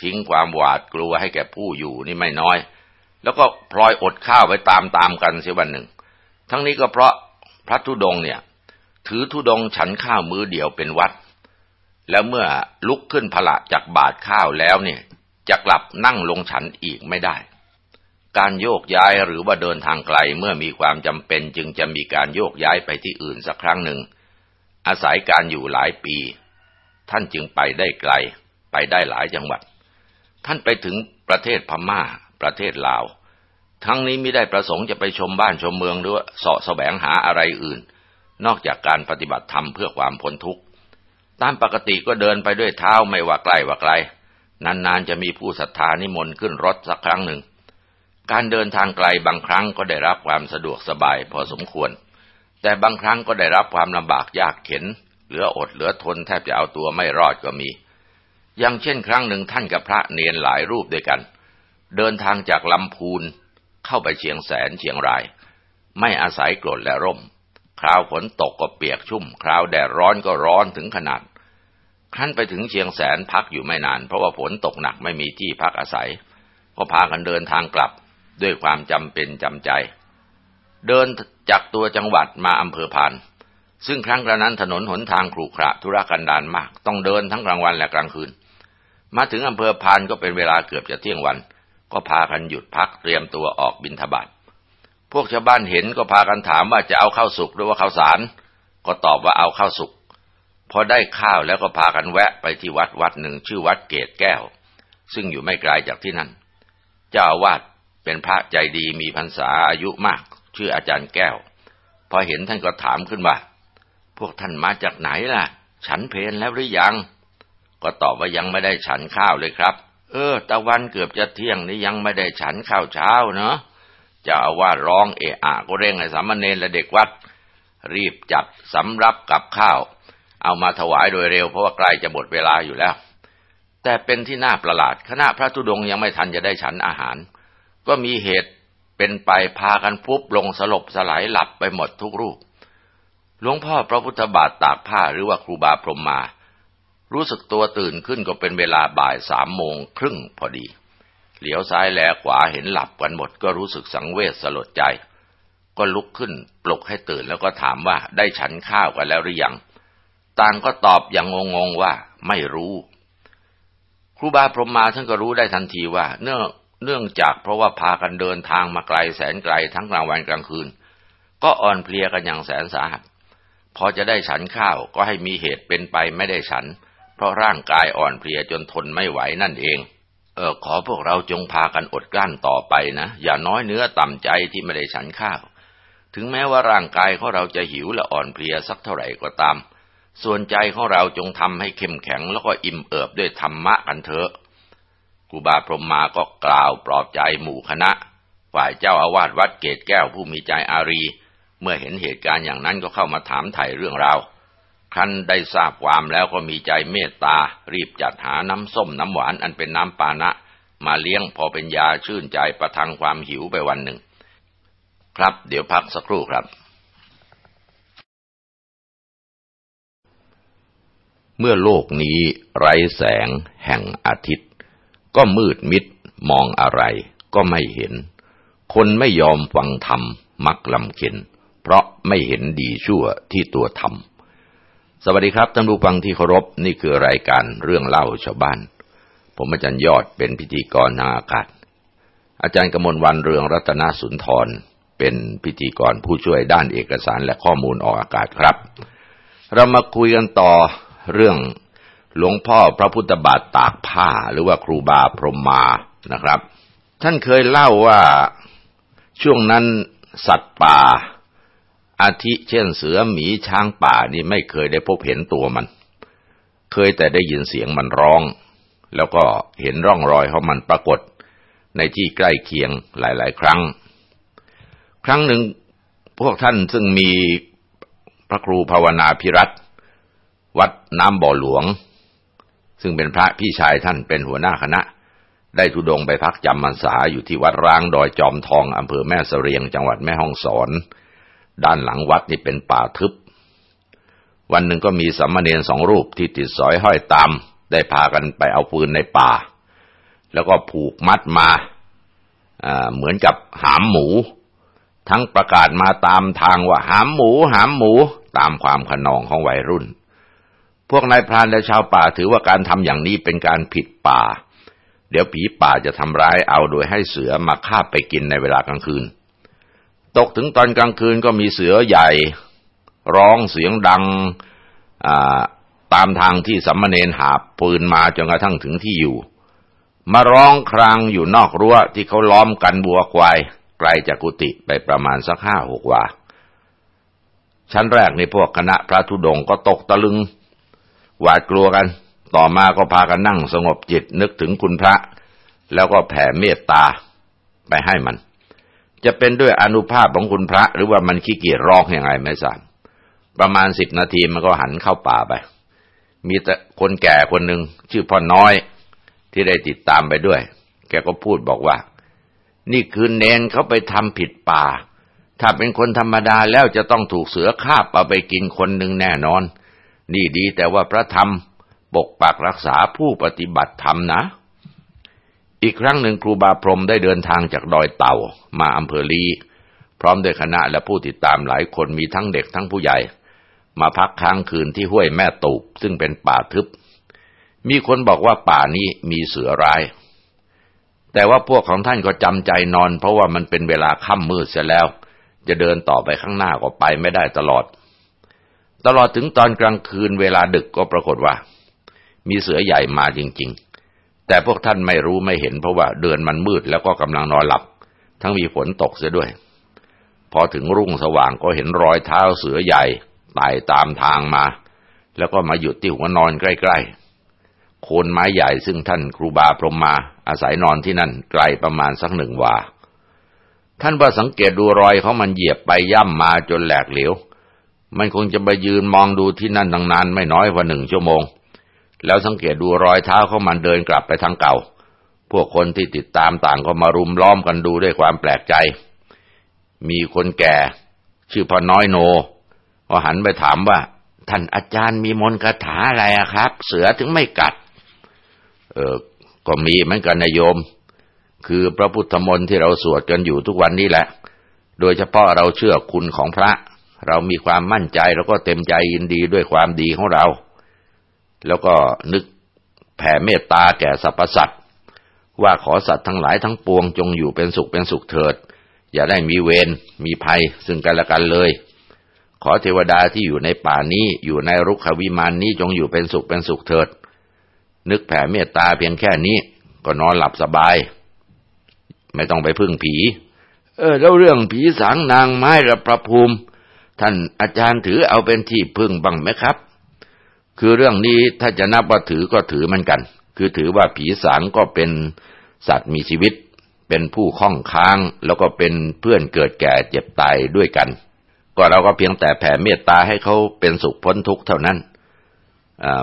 ทิ้งความหวาดกลัวให้แก่ผู้อยู่นี่ไม่น้อย แล้วก็พลอยอดข้าวไปตามตามกันเสียวันหนึ่ง ทั้งนี้ก็เพราะพระธุดงเนี่ย ถือธุดงฉันข้าวมือเดียวเป็นวัด แล้วเมื่อลุกขึ้นพละจากบาทข้าวแล้วเนี่ย จะกลับนั่งลงฉันอีกไม่ได้ การโยกย้ายหรือว่าเดินทางไกลเมื่อมีความจำเป็นจึงจะมีการโยกย้ายไปที่อื่นสักครั้งหนึ่ง อาศัยการอยู่หลายปี ท่านจึงไปได้ไกล ไปได้หลายจังหวัด ท่านไปถึงประเทศพม่า ประเทศลาว ทั้งนี้ไม่ได้ประสงค์จะไปชมบ้านชมเมืองหรือเสาะแสวงหาอะไรอื่น นอกจากการปฏิบัติธรรมเพื่อความพ้นทุกข์ตามปกติก็เดินไปด้วยเท้าไม่ว่าใกลว่าไกล นานๆจะมีผู้ศรัทธานิมนต์ขึ้นรถสักครั้งหนึ่ง การเดินทางไกลบางครั้งก็ได้รับความสะดวกสบายพอสมควร แต่บางครั้งก็ได้รับความลำบากยากเข็น เหลืออดเหลือทนแทบจะเอาตัวไม่รอดก็มี อย่างเช่นครั้งหนึ่งท่านกับพระเนียนหลายรูปด้วยกัน เดินทางจากลำพูนเข้าไปเชียงแสนเชียงราย ไม่อาศัยกรดและร่ม คราวฝนตกก็เปียกชุ่ม คราวแดดร้อนก็ร้อนถึงขนาด ครั้นไปถึงเชียงแสนพักอยู่ไม่นาน เพราะว่าฝนตกหนักไม่มีที่พักอาศัย ก็พากันเดินทางกลับด้วยความจำเป็นจำใจ เดินจากตัวจังหวัดมาอำเภอพาน ซึ่งครั้งกระนั้นถนนหนทางขรุขระธุรกันดารมาก ต้องเดินทั้งกลางวันและกลางคืน มาถึงอำเภอพานก็เป็นเวลาเกือบจะเที่ยงวัน ก็พากันหยุดพักเตรียมตัวออกบินทบาทพวกชาวบ้านเห็นก็พากันถามว่าจะเอาข้าวสุกหรือว่าข้าวสาร ก็ตอบว่าเอาข้าวสุก พอได้ข้าวแล้วก็พากันแวะไปที่วัดวัดหนึ่งชื่อวัดเกตแก้ว ซึ่งอยู่ไม่ไกลจากที่นั่น เจ้าอาวาสเป็นพระใจดีมีพรรษาอายุมาก ชื่ออาจารย์แก้ว พอเห็นท่านก็ถามขึ้นว่า พวกท่านมาจากไหนล่ะ ฉันเพลแล้วหรือยัง ก็ตอบว่ายังไม่ได้ฉันข้าวเลยครับ เออ ตะวันเกือบจะเที่ยงนี่ยังไม่ได้ฉันข้าวเช้าเนาะเจ้าอาวาสร้องเอะอะก็เร่งให้สามเณรและเด็กวัด รีบจัดสำรับกับข้าว เอามาถวายโดยเร็วเพราะว่าใกล้จะหมดเวลาอยู่แล้ว แต่เป็นที่น่าประหลาดคณะพระธุดงยังไม่ทันจะได้ฉันอาหาร ก็มีเหตุเป็นไปพากันปุ๊บลงสลบสลายหลับไปหมดทุกรูปหลวงพ่อพระพุทธบาทตากผ้าหรือว่าครูบาพรมมา รู้สึกตัวตื่นขึ้นก็เป็นเวลาบ่ายสามโมงครึ่งพอดี เหลียวซ้ายแลขวาเห็นหลับกันหมดก็รู้สึกสังเวชสลดใจ ก็ลุกขึ้นปลุกให้ตื่นแล้วก็ถามว่าได้ฉันข้าวกันแล้วหรือยัง ต่างก็ตอบอย่างงงๆว่าไม่รู้ ครูบาพรหมมาท่านก็รู้ได้ทันทีว่า เนื่องเนื่องจากเพราะว่าพากันเดินทางมาไกลแสนไกลทั้งกลางวันกลางคืน ก็อ่อนเพลียกันอย่างแสนสาหัสพอจะได้ฉันข้าวก็ให้มีเหตุเป็นไปไม่ได้ฉัน เพราะร่างกายอ่อนเพลียจนทนไม่ไหวนั่นเอง เออขอพวกเราจงพากันอดกลั้นต่อไปนะ อย่าน้อยเนื้อต่ำใจที่ไม่ได้ฉันข้าว ถึงแม้ว่าร่างกายของเราจะหิวและอ่อนเพลียสักเท่าไหร่ก็ตาม ส่วนใจของเราจงทำให้เข้มแข็งแล้วก็อิ่มเอิบด้วยธรรมะกันเถอะครูบาพรหมมาก็กล่าวปลอบใจหมู่คณะ ฝ่ายเจ้าอาวาสวัดเกตแก้วผู้มีใจอารี เมื่อเห็นเหตุการณ์อย่างนั้นก็เข้ามาถามไถ่เรื่องราวครั้นได้ทราบความแล้วก็มีใจเมตตา รีบจัดหาน้ำส้มน้ำหวานอันเป็นน้ำปานะ มาเลี้ยงพอเป็นยาชื่นใจประทังความหิวไปวันหนึ่ง ครับเดี๋ยวพักสักครู่ครับ เมื่อโลกนี้ไร้แสงแห่งอาทิตย์ ก็มืดมิดมองอะไรก็ไม่เห็น คนไม่ยอมฟังธรรมมักลำเข็น เพราะไม่เห็นดีชั่วที่ตัวทำสวัสดีครับท่านผู้ฟังที่เคารพนี่คือรายการเรื่องเล่าชาวบ้าน ผมอาจารย์ยอดเป็นพิธีกรนาอากาศ อาจารย์กมลวันเรืองรัตนสุนทรเป็นพิธีกรผู้ช่วยด้านเอกสารและข้อมูลออกอากาศครับ เรามาคุยกันต่อ เรื่องหลวงพ่อพระพุทธบาทตากผ้าหรือว่าครูบาพรหมมานะครับ ท่านเคยเล่าว่าช่วงนั้นสัตว์ป่า อาทิเช่นเสือหมีช้างป่านี่ไม่เคยได้พบเห็นตัวมัน เคยแต่ได้ยินเสียงมันร้อง แล้วก็เห็นร่องรอยของมันปรากฏในที่ใกล้เคียงหลาย ๆ ครั้ง ครั้งหนึ่งพวกท่านซึ่งมีพระครูภาวนาพิรัต วัดน้ำบ่อหลวง ซึ่งเป็นพระพี่ชายท่านเป็นหัวหน้าคณะ ได้ทุดงไปพักจำพรรษาอยู่ที่วัดร้างดอยจอมทองอำเภอแม่เสรียงจังหวัดแม่ฮ่องสอน ด้านหลังวัดนี่เป็นป่าทึบ วันหนึ่งก็มีสัมมาเนรสองรูปที่ติดสอยห้อยตาม ได้พากันไปเอาปืนในป่า แล้วก็ผูกมัดมาเหมือนกับหามหมู ทั้งประกาศมาตามทางว่าหามหมู หามหมูตามความขนองของวัยรุ่น พวกนายพรานและชาวป่าถือว่าการทำอย่างนี้เป็นการผิดป่า เดี๋ยวผีป่าจะทำร้ายเอาโดยให้เสือมาฆ่าไปกินในเวลากลางคืน ตกถึงตอนกลางคืนก็มีเสือใหญ่ ร้องเสียงดังตามทางที่สัมมเนนหาปืนมาจนกระทั่งถึงที่อยู่ มาร้องครางอยู่นอกรั้วที่เขาล้อมกันบัวควายไกลจากกุฏิไปประมาณสักห้าหกวาชั้นแรกในพวกคณะพระธุดงก็ตกตะลึง หวาดกลัวกัน ต่อมาก็พากันนั่งสงบจิตนึกถึงคุณพระ แล้วก็แผ่เมตตาไปให้มัน จะเป็นด้วยอนุภาพของคุณพระ หรือว่ามันขี้เกียจร้องยังไงไม่ทราบประมาณสิบนาทีมันก็หันเข้าป่าไป มีแต่คนแก่คนหนึ่งชื่อพ่อน้อยที่ได้ติดตามไปด้วย แกก็พูดบอกว่า นี่คือเนนเขาไปทำผิดป่า ถ้าเป็นคนธรรมดาแล้วจะต้องถูกเสือคาบเอาไปกินคนหนึ่งแน่นอน นี่ดีแต่ว่าพระธรรมปกปักรักษาผู้ปฏิบัติธรรมนะ อีกครั้งหนึ่งครูบาพรมได้เดินทางจากดอยเต่ามาอำเภอลีพร้อมด้วยคณะและผู้ติดตามหลายคนมีทั้งเด็กทั้งผู้ใหญ่ มาพักค้างคืนที่ห้วยแม่ตูบซึ่งเป็นป่าทึบ มีคนบอกว่าป่านี้มีเสือร้าย แต่ว่าพวกของท่านก็จำใจนอน เพราะว่ามันเป็นเวลาค่ำมืดเสียแล้ว จะเดินต่อไปข้างหน้าก็ไปไม่ได้ตลอด ตลอดถึงตอนกลางคืนเวลาดึกก็ปรากฏว่า มีเสือใหญ่มาจริง ๆ แต่พวกท่านไม่รู้ไม่เห็นเพราะว่าเดือนมันมืดแล้วก็กำลังนอนหลับ ทั้งมีฝนตกเสียด้วย พอถึงรุ่งสว่างก็เห็นรอยเท้าเสือใหญ่ไต่ตามทางมา แล้วก็มาหยุดที่หัวนอนใกล้ ๆ โคนไม้ใหญ่ซึ่งท่านครูบาพรมมา อาศัยนอนที่นั่นไกลประมาณสักหนึ่งวาท่านว่าสังเกตดูรอยเขามันเหยียบไปย่ำมาจนแหลกเหลว มันคงจะไปยืนมองดูที่นั่นตั้งนานไม่น้อยกว่าหนึ่งชั่วโมง แล้วสังเกตดูรอยเท้าเขามันเดินกลับไปทางเก่า พวกคนที่ติดตามต่างก็มารุมล้อมกันดูด้วยความแปลกใจ มีคนแก่ ชื่อพ่อน้อยโนก็หันไปถามว่า ท่านอาจารย์มีมนต์คาถาอะไรครับ เสือถึงไม่กัด เออก็มีเหมือนกันนายโยม คือพระพุทธมนต์ที่เราสวดกันอยู่ทุกวันนี้แหละ โดยเฉพาะเราเชื่อคุณของพระ เรามีความมั่นใจแล้วก็เต็มใจยินดีด้วยความดีของเรา แล้วก็นึกแผ่เมตตาแก่สรรพสัตว์ว่าขอสัตว์ทั้งหลายทั้งปวงจงอยู่เป็นสุขเป็นสุขเถิด อย่าได้มีเวรมีภัยซึ่งกันและกันเลย ขอเทวดาที่อยู่ในป่านี้อยู่ในรุกขวิมานนี้จงอยู่เป็นสุขเป็นสุขเถิด นึกแผ่เมตตาเพียงแค่นี้ก็นอนหลับสบาย ไม่ต้องไปพึ่งผี เออ แล้วเรื่องผีสางนางไม้ระประภูมิ ท่านอาจารย์ถือเอาเป็นที่พึ่งบ้างไหมครับ คือเรื่องนี้ถ้าจะนับว่าถือก็ถือมือนกัน คือถือว่าผีสางก็เป็นสัตว์มีชีวิต เป็นผู้ข้องค้างแล้วก็เป็นเพื่อนเกิดแก่เจ็บตายด้วยกัน ก็เราก็เพียงแต่แผ่เมตตาให้เขาเป็นสุขพ้นทุกข์เท่านั้น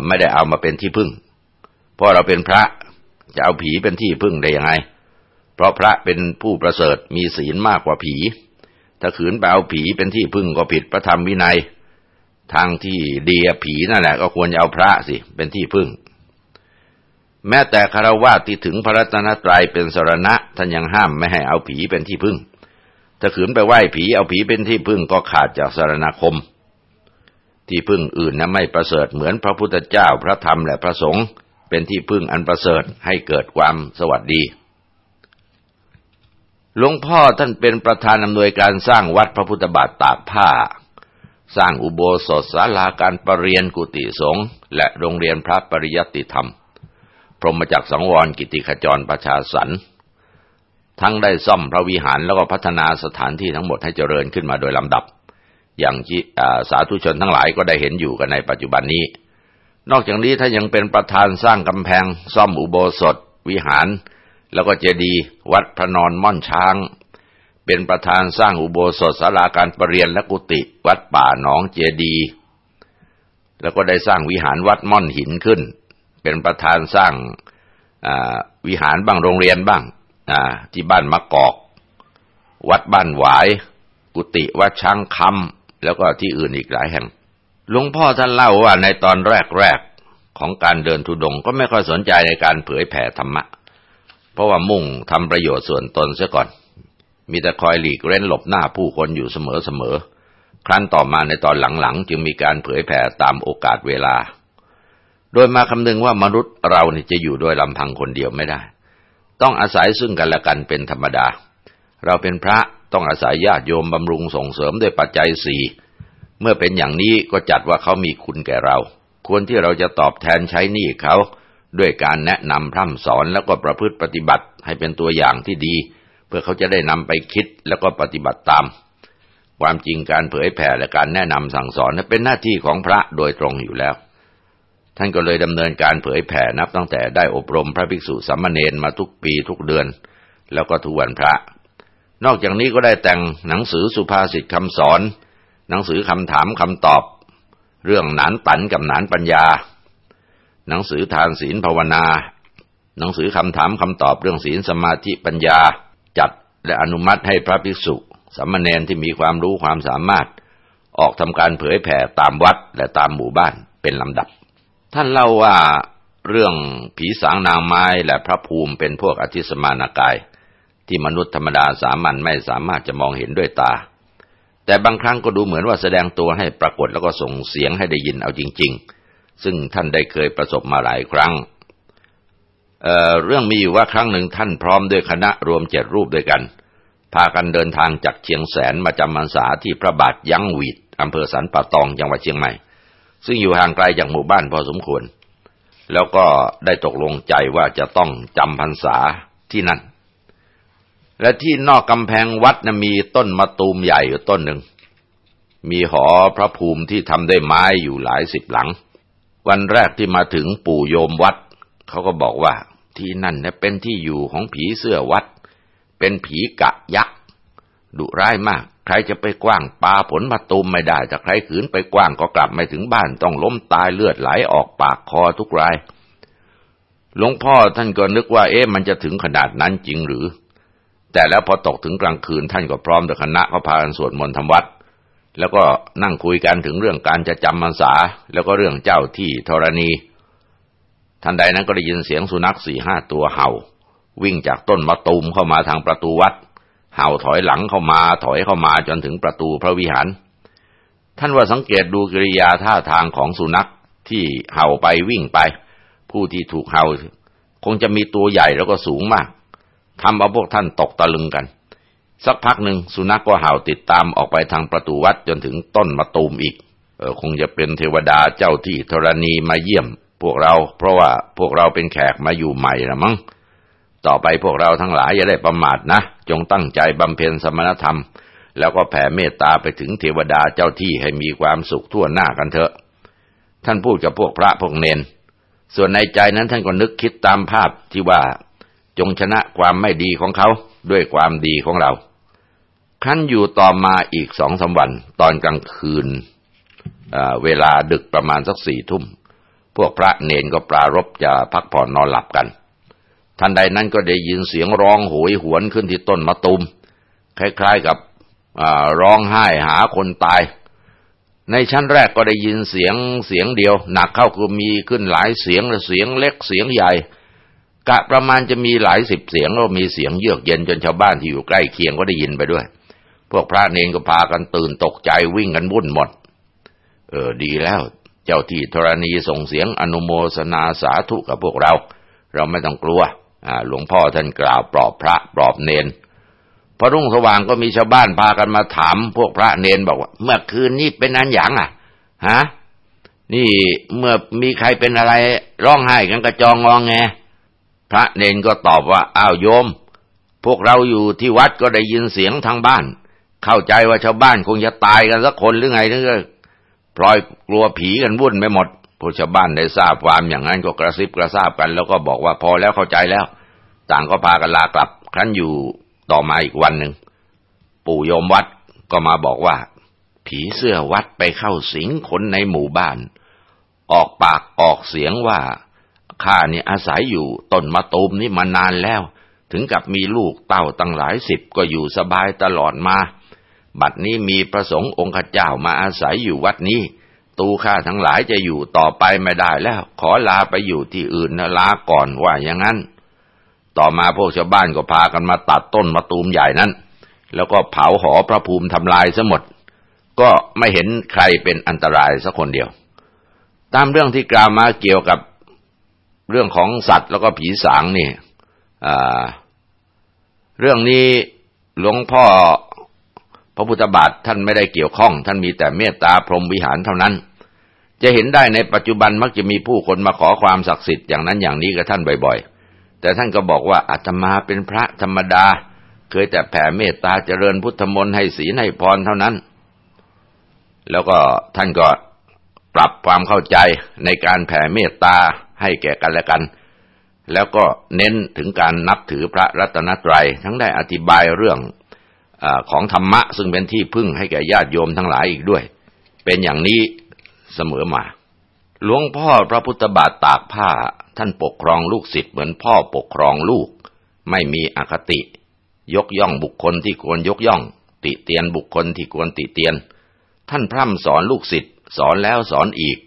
ไม่ได้เอามาเป็นที่พึ่ง เพราะเราเป็นพระจะเอาผีเป็นที่พึ่งได้ยังไง เพราะพระเป็นผู้ประเสริฐมีศีลมากกว่าผี ถ้าขืนไปเอาผีเป็นที่พึ่งก็ผิดพระธรรมวินัย ทางที่ดีผีนั่นแหละก็ควรจะเอาพระสิ เป็นที่พึ่ง แม้แต่คารวะที่ถึงพระรัตนตรัยเป็นสรณะท่านยังห้ามไม่ให้เอาผีเป็นที่พึ่ง ถ้าขืนไปไหว้ผีเอาผีเป็นที่พึ่งก็ขาดจากสรณคม ที่พึ่งอื่นนะไม่ประเสริฐเหมือนพระพุทธเจ้าพระธรรมและพระสงฆ์เป็นที่พึ่งอันประเสริฐให้เกิดความสวัสดี หลวงพ่อท่านเป็นประธานอำนวยการสร้างวัดพระพุทธบาทตากผ้า สร้างอุโบสถศาลาการประเรียนกุฏิสงฆ์และโรงเรียนพระปริยัติธรรม พรหมจักสังวรกิติขจรประชาสรรทั้งได้ซ่อมพระวิหารแล้วก็พัฒนาสถานที่ทั้งหมดให้เจริญขึ้นมาโดยลำดับ อย่างที่สาธุชนทั้งหลายก็ได้เห็นอยู่กันในปัจจุบันนี้ นอกจากนี้ถ้านยังเป็นประธานสร้างกำแพงซ่อมอุโบสถ วิหาร แล้วก็เจดีย์วัดพระนอนม่อนช้าง เป็นประธานสร้างอุโบสถศาลาการประเรียนและกุฏิวัดป่าหนองเจดีย์แล้วก็ได้สร้างวิหารวัดม่อนหินขึ้น เป็นประธานสร้างวิหารบ้างโรงเรียนบ้างที่บ้านมะกอก วัดบ้านหวาย กุฏิวัดช้างคำแล้วก็ที่อื่นอีกหลายแห่งหลวงพ่อท่านเล่าว่าในตอนแรกๆของการเดินทุดงก็ไม่ค่อยสนใจในการเผยแผ่ธรรมะ ราะว่ามุ่งทำประโยชน์ส่วนตนเสียก่อน มีแต่คอยหลีกเร้นหลบหน้าผู้คนอยู่เสมอๆ ครั้นต่อมาในตอนหลังๆ จึงมีการเผยแผ่ตามโอกาสเวลา โดยมาคำนึงว่ามนุษย์เรานี่จะอยู่โดยลำพังคนเดียวไม่ได้ ต้องอาศัยซึ่งกันและกันเป็นธรรมดา เราเป็นพระต้องอาศัยญาติโยมบำรุงส่งเสริมด้วยปัจจัยสี่เมื่อเป็นอย่างนี้ก็จัดว่าเขามีคุณแก่เรา ควรที่เราจะตอบแทนใช้หนี้เขา ด้วยการแนะนำพร่ำสอนแล้วก็ประพฤติปฏิบัติให้เป็นตัวอย่างที่ดี เพื่อเขาจะได้นำไปคิดแล้วก็ปฏิบัติตาม ความจริงการเผยแผ่และการแนะนำสั่งสอนนั้นเป็นหน้าที่ของพระโดยตรงอยู่แล้ว ท่านก็เลยดำเนินการเผยแผ่นับตั้งแต่ได้อบรมพระภิกษุสามเณรมาทุกปีทุกเดือน แล้วก็ทุกวันพระ นอกจากนี้ก็ได้แต่งหนังสือสุภาษิตคำสอน หนังสือคำถามคำตอบ เรื่องหนานปันกับหนานปัญญา หนังสือทานศีลภาวนา หนังสือคำถามคำตอบเรื่องศีลสมาธิปัญญา จัดและอนุมัติให้พระภิกษุสามเณรที่มีความรู้ความสามารถ ออกทำการเผยแผ่ตามวัดและตามหมู่บ้านเป็นลำดับ ท่านเล่าว่าเรื่องผีสางนางไม้และพระภูมิเป็นพวกอธิสมานากาย ที่มนุษย์ธรรมดาสามัญไม่สามารถจะมองเห็นด้วยตา แต่บางครั้งก็ดูเหมือนว่าแสดงตัวให้ปรากฏแล้วก็ส่งเสียงให้ได้ยินเอาจริง ๆ ซึ่งท่านได้เคยประสบมาหลายครั้งเเรื่องมีอยู่ว่าครั้งหนึ่งท่านพร้อมด้วยคณะรวมเจ็ดรูปด้วยกัน พากันเดินทางจากเชียงแสนมาจำพรรษาที่พระบาทยังหวีดอำเภอสันป่าตองจังหวัดเชียงใหม่ ซึ่งอยู่ห่างไกลจากหมู่บ้านพอสมควร แล้วก็ได้ตกลงใจว่าจะต้องจำพรรษาที่นั่น และที่นอกกำแพงวัดนะมีต้นมะตูมใหญ่อยู่ต้นหนึ่ง มีหอพระภูมิที่ทำด้วยไม้อยู่หลายสิบหลัง วันแรกที่มาถึงปู่โยมวัด เขาก็บอกว่า ที่นั่นเนี่ยเป็นที่อยู่ของผีเสื้อวัด เป็นผีกะยักษ์ดุร้ายมาก ใครจะไปกว้างปลาผลมาตูมไม่ได้ถ้าใครขืนไปกว้างก็กลับไม่ถึงบ้านต้องล้มตายเลือดไหลออกปากคอทุกรายหลวงพ่อท่านก็นึกว่า เอ๊ะมันจะถึงขนาดนั้นจริงหรือ แต่แล้วพอตกถึงกลางคืนท่านก็พร้อมด้วยคณะเขาพากันสวดมนต์ทำวัด แล้วก็นั่งคุยกันถึงเรื่องการจะจำมรรษา แล้วก็เรื่องเจ้าที่ธรณี ทันใดนั้นก็ได้ยินเสียงสุนัขสี่ห้าตัวเห่า วิ่งจากต้นมะตูมเข้ามาทางประตูวัด เห่าถอยหลังเข้ามาถอยเข้ามาจนถึงประตูพระวิหาร ท่านว่าสังเกตดูกิริยาท่าทางของสุนัขที่เห่าไปวิ่งไป ผู้ที่ถูกเห่า คงจะมีตัวใหญ่แล้วก็สูงมากทำเอาพวกท่านตกตะลึงกัน สักพักหนึ่งสุนัขกก็เห่าติดตามออกไปทางประตูวัดจนถึงต้นมะตูมอีก เออคงจะเป็นเทวดาเจ้าที่ธรณีมาเยี่ยม พวกเราเพราะว่าพวกเราเป็นแขกมาอยู่ใหม่ละมั้งต่อไปพวกเราทั้งหลายอย่าได้ประมาทนะ จงตั้งใจบำเพ็ญสมณธรรม แล้วก็แผ่เมตตาไปถึงเทวดาเจ้าที่ให้มีความสุขทั่วหน้ากันเถอะ ท่านพูดกับพวกพระพวกเนน ส่วนในใจนั้นท่านก็นึกคิดตามภาพที่ว่า จงชนะความไม่ดีของเขาด้วยความดีของเรา ขั้นอยู่ต่อมาอีกสองสาวัน ตอนกลางคืนเวลาดึกประมาณสักสี่ทุ่ม พวกพระเนนก็ปรารบจะพักผ่อนนอนหลับกัน ทันใดนั้นก็ได้ยินเสียงร้องโหยหวนขึ้นที่ต้นมะตูมคล้ายๆกับร้องไห้หาคนตาย ในชั้นแรกก็ได้ยินเสียงเสียงเดียว หนักเข้าก็มีขึ้นหลายเสียงเสียงเล็กเสียงใหญ่ กะประมาณจะมีหลายสิบเสียงแล้วมีเสียงเยือกเย็นจนชาวบ้านที่อยู่ใกล้เคียงก็ได้ยินไปด้วย พวกพระเนนก็พากันตื่นตกใจวิ่งกันวุ่นหมด เออดีแล้ว เจ้าที่ธรณีส่งเสียงอนุโมสนาสาธุกับพวกเรา เราไม่ต้องกลัวหลวงพ่อท่านกล่าวปลอบพระปลอบเนนพอรุ่งสว่างก็มีชาวบ้านพากันมาถาม พวกพระเนนบอกว่า เมื่อคืนนี้เป็นอันอย่างอะฮะนี่เมื่อมีใครเป็นอะไรร้องไห้กันกระจองงองแงพระเนนก็ตอบว่าอ้าวโยม พวกเราอยู่ที่วัดก็ได้ยินเสียงทางบ้าน เข้าใจว่าชาวบ้านคงจะตายกันสักคนหรือไงนึกพลอยกลัวผีกันวุ่นไปหมดผู้ชาวบ้านได้ทราบความอย่างนั้นก็กระซิบกระซาบกัน แล้วก็บอกว่าพอแล้วเข้าใจแล้ว ต่างก็พากันลากลับ ครั้นอยู่ต่อมาอีกวันหนึ่งปู่โยมวัดก็มาบอกว่า ผีเสื้อวัดไปเข้าสิงคนในหมู่บ้าน ออกปากออกเสียงว่าข้านี่อาศัยอยู่ต้นมะตูมนี่มานานแล้ว ถึงกับมีลูกเต้าตั้งหลายสิบก็อยู่สบายตลอดมา บัดนี้มีพระสงฆ์องค์เจ้ามาอาศัยอยู่วัดนี้ ตูข้าทั้งหลายจะอยู่ต่อไปไม่ได้แล้ว ขอลาไปอยู่ที่อื่นนะลาก่อนว่าอย่างนั้น ต่อมาพวกชาวบ้านก็พากันมาตัดต้นมะตูมใหญ่นั้น แล้วก็เผาหอพระภูมิทำลายซะหมด ก็ไม่เห็นใครเป็นอันตรายสักคนเดียว ตามเรื่องที่กล่าวมาเกี่ยวกับเรื่องของสัตว์แล้วก็ผีสางนี่เรื่องนี้หลวงพ่อ ระพุทธบาทท่านไม่ได้เกี่ยวข้อง ท่านมีแต่เมตตาพรหมวิหารเท่านั้น จะเห็นได้ในปัจจุบันมักจะมีผู้คนมาขอความศักดิ์สิทธิ์อย่างนั้นอย่างนี้กับท่านบ่อยๆ แต่ท่านก็บอกว่าอาตมาเป็นพระธรรมดา เคยแต่แผ่เมตตาเจริญพุทธมนต์ให้ศีลให้พรเท่านั้น แล้วก็ท่านก็ปรับความเข้าใจในการแผ่เมตตาให้แก่กันและกัน แล้วก็เน้นถึงการนับถือพระรัตนตรัยทั้งได้อธิบายเรื่อง ของธรรมะ ซึ่งเป็นที่พึ่งให้แก่ญาติโยมทั้งหลายอีกด้วย เป็นอย่างนี้เสมอมา หลวงพ่อพระพุทธบาทตากผ้าท่านปกครองลูกศิษย์เหมือนพ่อปกครองลูก ไม่มีอคติ ยกย่องบุคคลที่ควรยกย่อง ติเตียนบุคคลที่ควรติเตียน ท่านพร่ำสอนลูกศิษย์สอนแล้วสอนอีก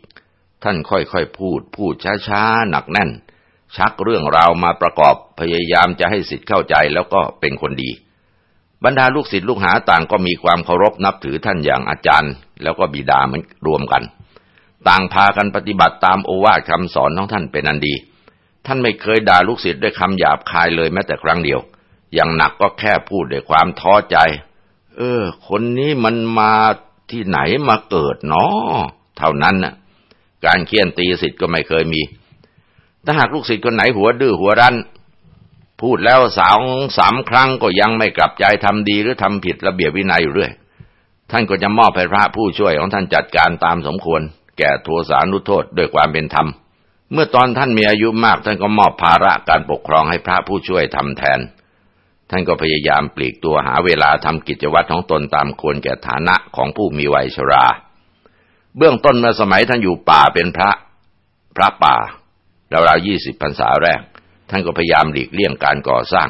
ท่านค่อยๆพูด พูดช้าๆหนักแน่น ชักเรื่องราวมาประกอบพยายามจะให้สิทธิ์เข้าใจแล้วก็เป็นคนดี บรรดาลูกศิษย์ลูกหาต่างก็มีความเคารพนับถือท่านอย่างอาจารย์ แล้วก็บิดามันรวมกัน ต่างพากันปฏิบัติตามโอวาทคำสอนของท่านเป็นอันดี ท่านไม่เคยด่าลูกศิษย์ด้วยคำหยาบคายเลยแม้แต่ครั้งเดียว อย่างหนักก็แค่พูดด้วยความท้อใจ เออ คนนี้มันมาที่ไหนมาเกิดเนาะเท่านั้นน่ะ การเคี่ยนตีสิทธิ์ก็ไม่เคยมี ถ้าหากลูกศิษย์คนไหนหัวดื้อหัวรั้น พูดแล้วสาวสามครั้งก็ยังไม่กลับใจทำดีหรือทำผิดระเบียบวินัยอยู่เรื่อย ท่านก็จะมอบให้พระผู้ช่วยของท่านจัดการตามสมควร แก่โทสานุโทษด้วยความเป็นธรรม เมื่อตอนท่านมีอายุมาก ท่านก็มอบภาระการปกครองให้พระผู้ช่วยทำแทน ท่านก็พยายามปลีกตัวหาเวลาทำกิจวัตรของตนตามควรแก่ฐานะของผู้มีวัยชรา เบื้องต้นเมื่อสมัยท่านอยู่ป่าเป็นพระพระป่า ราวๆยี่สิบพรรษาแรก ท่านก็พยายามหลีกเลี่ยงการก่อสร้าง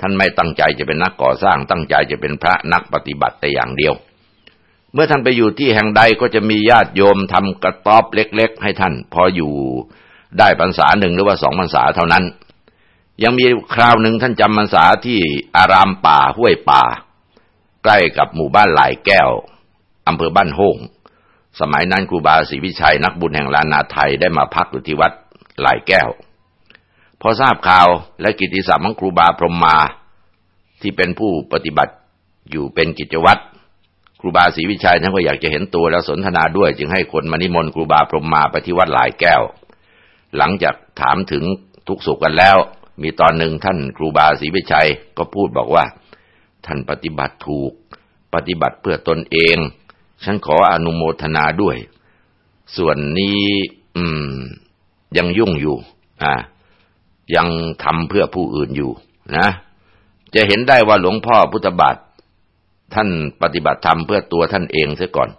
ท่านไม่ตั้งใจจะเป็นนักก่อสร้าง ตั้งใจจะเป็นพระนักปฏิบัติแต่อย่างเดียว เมื่อท่านไปอยู่ที่แห่งใดก็จะมีญาติโยมทำกระต๊อบเล็ก ๆ ให้ท่าน พออยู่ได้พรรษาหนึ่งหรือว่าสองพรรษาเท่านั้น ยังมีคราวหนึ่งท่านจำพรรษาที่อารามป่าห้วยป่า ใกล้กับหมู่บ้านหลายแก้วอำเภอบ้านโฮงสมัยนั้นครูบาศรีวิชัยนักบุญแห่งลานนาไทยได้มาพักอยู่ที่วัดหลายแก้ว พอทราบข่าวและกิติศัพท์ของครูบาพรหมมา ที่เป็นผู้ปฏิบัติอยู่เป็นกิจวัตรครูบาศรีวิชัยท่านก็อยากจะเห็นตัวแล้วสนทนาด้วย จึงให้คนมานิมนต์ครูบาพรหมมาไปที่วัดหลายแก้ว หลังจากถามถึงทุกสุขกันแล้ว มีตอนหนึ่งท่านครูบาศรีวิชัยก็พูดบอกว่า ท่านปฏิบัติถูก ปฏิบัติเพื่อตนเอง ฉันขออนุโมทนาด้วย ส่วนนี้ อืม ยังยุ่งอยู่ อ่า ยังทำเพื่อผู้อื่นอยู่นะ จะเห็นได้ว่าหลวงพ่อพุทธบาทท่านปฏิบัติธรรมเพื่อตัวท่านเองเสียก่อน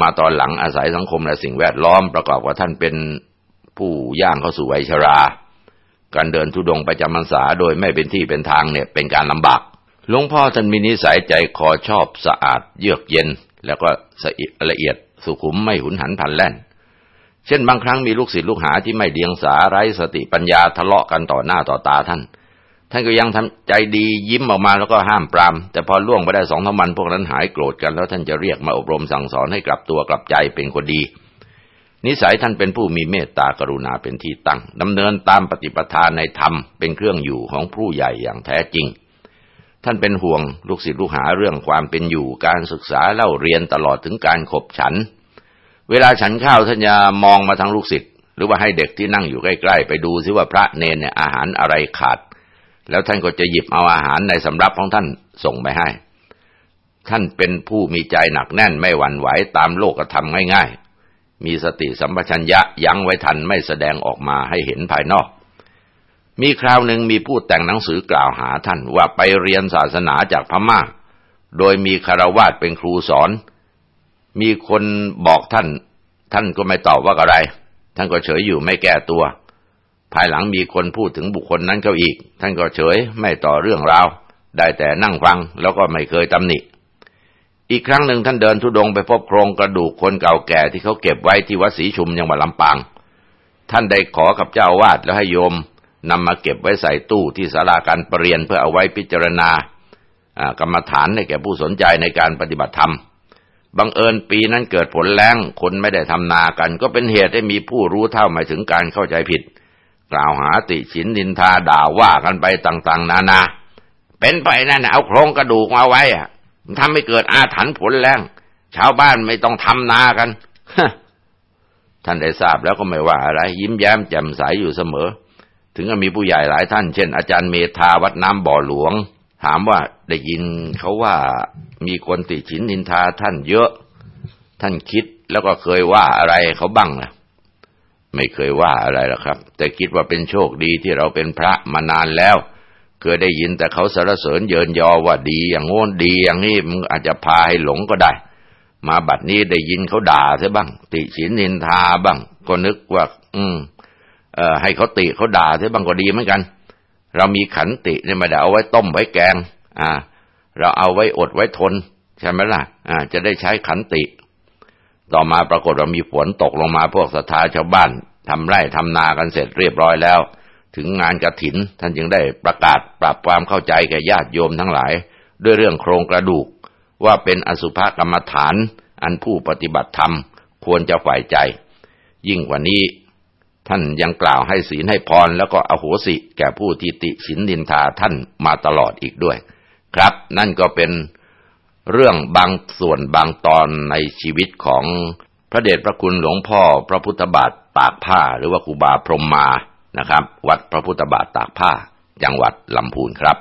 มาตอนหลังอาศัยสังคมและสิ่งแวดล้อมประกอบว่าท่านเป็นผู้ย่างเข้าสู่วัยชรา การเดินทุดงไปจำพรรษาโดยไม่เป็นที่เป็นทางเนี่ยเป็นการลำบาก หลวงพ่อท่านมีนิสัยใจคอชอบสะอาดเยือกเย็น แล้วก็ละเอียดสุขุมไม่หุนหันพันแล่น เช่นบางครั้งมีลูกศิษย์ลูกหาที่ไม่เดียงสาไร้สติปัญญาทะเลาะกันต่อหน้าต่อตาท่าน ท่านก็ยังทำใจดียิ้มออกมาแล้วก็ห้ามปราม แต่พอล่วงไปได้สองทวันพวกนั้นหายโกรธกันแล้วท่านจะเรียกมาอบรมสั่งสอนให้กลับตัวกลับใจเป็นคนดี นิสัยท่านเป็นผู้มีเมตตากรุณาเป็นที่ตั้งดำเนินตามปฏิปทาในธรรมเป็นเครื่องอยู่ของผู้ใหญ่อย่างแท้จริง ท่านเป็นห่วงลูกศิษย์ลูกหาเรื่องความเป็นอยู่การศึกษาเล่าเรียนตลอดถึงการขบฉัน เวลาฉันข้าวท่านจะมองมาทางลูกศิษย์หรือว่าให้เด็กที่นั่งอยู่ใกล้ๆไปดูซิว่าพระเนนเนี่ยอาหารอะไรขาด แล้วท่านก็จะหยิบเอาอาหารในสำรับของท่านส่งไปให้ ท่านเป็นผู้มีใจหนักแน่นไม่หวั่นไหวตามโลกธรรมง่ายๆ มีสติสัมปชัญญะยั้งไว้ทันไม่แสดงออกมาให้เห็นภายนอก มีคราวหนึ่งมีผู้แต่งหนังสือกล่าวหาท่านว่าไปเรียนศาสนาจากพม่า โดยมีคารวาสเป็นครูสอน มีคนบอกท่าน ท่านก็ไม่ตอบว่าอะไร ท่านก็เฉยอยู่ไม่แก้ตัว ภายหลังมีคนพูดถึงบุคคลนั้นเขาอีก ท่านก็เฉยไม่ต่อเรื่องราว ได้แต่นั่งฟังแล้วก็ไม่เคยตำหนิ อีกครั้งหนึ่งท่านเดินทุดงไปพบโครงกระดูกคนเก่าแก่ที่เขาเก็บไว้ที่วัดศรีชุมยังหวัดลำปาง ท่านได้ขอกับเจ้าวาดแล้วให้โยมนำมาเก็บไว้ใส่ตู้ที่ศาลาการประเรียนเพื่อเอาไว้พิจารณากรรมฐานให้แก่ผู้สนใจในการปฏิบัติธรรม บังเอิญปีนั้นเกิดผลแล้งคนไม่ได้ทำนากัน ก็เป็นเหตุให้มีผู้รู้เท่าหมายถึงการเข้าใจผิด กล่าวหาติฉินดินทาด่าว่ากันไปต่างๆ นานา เป็นไปนั่นเอาโครงกระดูกมาไว้อะทำให้เกิดอาถรรพ์ผลแล้งชาวบ้านไม่ต้องทำนากันท่านได้ทราบแล้วก็ไม่ว่าอะไร ยิ้มแย้มแจ่มใสอยู่เสมอ ถึงจะมีผู้ใหญ่หลายท่าน เช่นอาจารย์เมธาวัดน้ำบ่อหลวง ถามว่า ได้ยินเขาว่ามีคนติฉินนินทาท่านเยอะ ท่านคิดแล้วก็เคยว่าอะไรเขาบ้างนะไม่เคยว่าอะไรหรอกครับ แต่คิดว่าเป็นโชคดีที่เราเป็นพระมานานแล้ว เคยได้ยินแต่เขาสรรเสริญเยินยอว่าดีอย่างโน้นดีอย่างนี้มันอาจจะพาให้หลงก็ได้ มาบัดนี้ได้ยินเขาด่าซะบ้าง ติฉินนินทาบ้าง ก็นึกว่า อืม เอ่อให้เขาติเขาด่าซะบ้างก็ดีเหมือนกัน เรามีขันติเนี่ยม่ได้เอาไว้ต้มไว้แกง อ่า เราเอาไว้อดไว้ทน ใช่ไหมล่ะ อ่า จะได้ใช้ขันติ ต่อมาปรากฏว่ามีฝนตกลงมาพวกศรัทธาชาวบ้านทำไร่ทำนากันเสร็จเรียบร้อยแล้ว ถึงงานกระถิน ท่านจึงได้ประกาศปรับความเข้าใจแก่ญาติโยมทั้งหลาย ด้วยเรื่องโครงกระดูก ว่าเป็นอสุภกรรมฐาน อันผู้ปฏิบัติธรรม ควรจะฝ่ายใจ ยิ่งกว่านี้ท่านยังกล่าวให้ศีลให้พรแล้วก็อโหสิ แก่ผู้ที่ติสินดินทาท่านมาตลอดอีกด้วย ครับ นั่นก็เป็นเรื่องบางส่วนบางตอนในชีวิตของพระเดชพระคุณหลวงพ่อพระพุทธบาทตากผ้า หรือว่าครูบาพรหมมานะครับ วัดพระพุทธบาทตากผ้า จังหวัดลำพูนครับ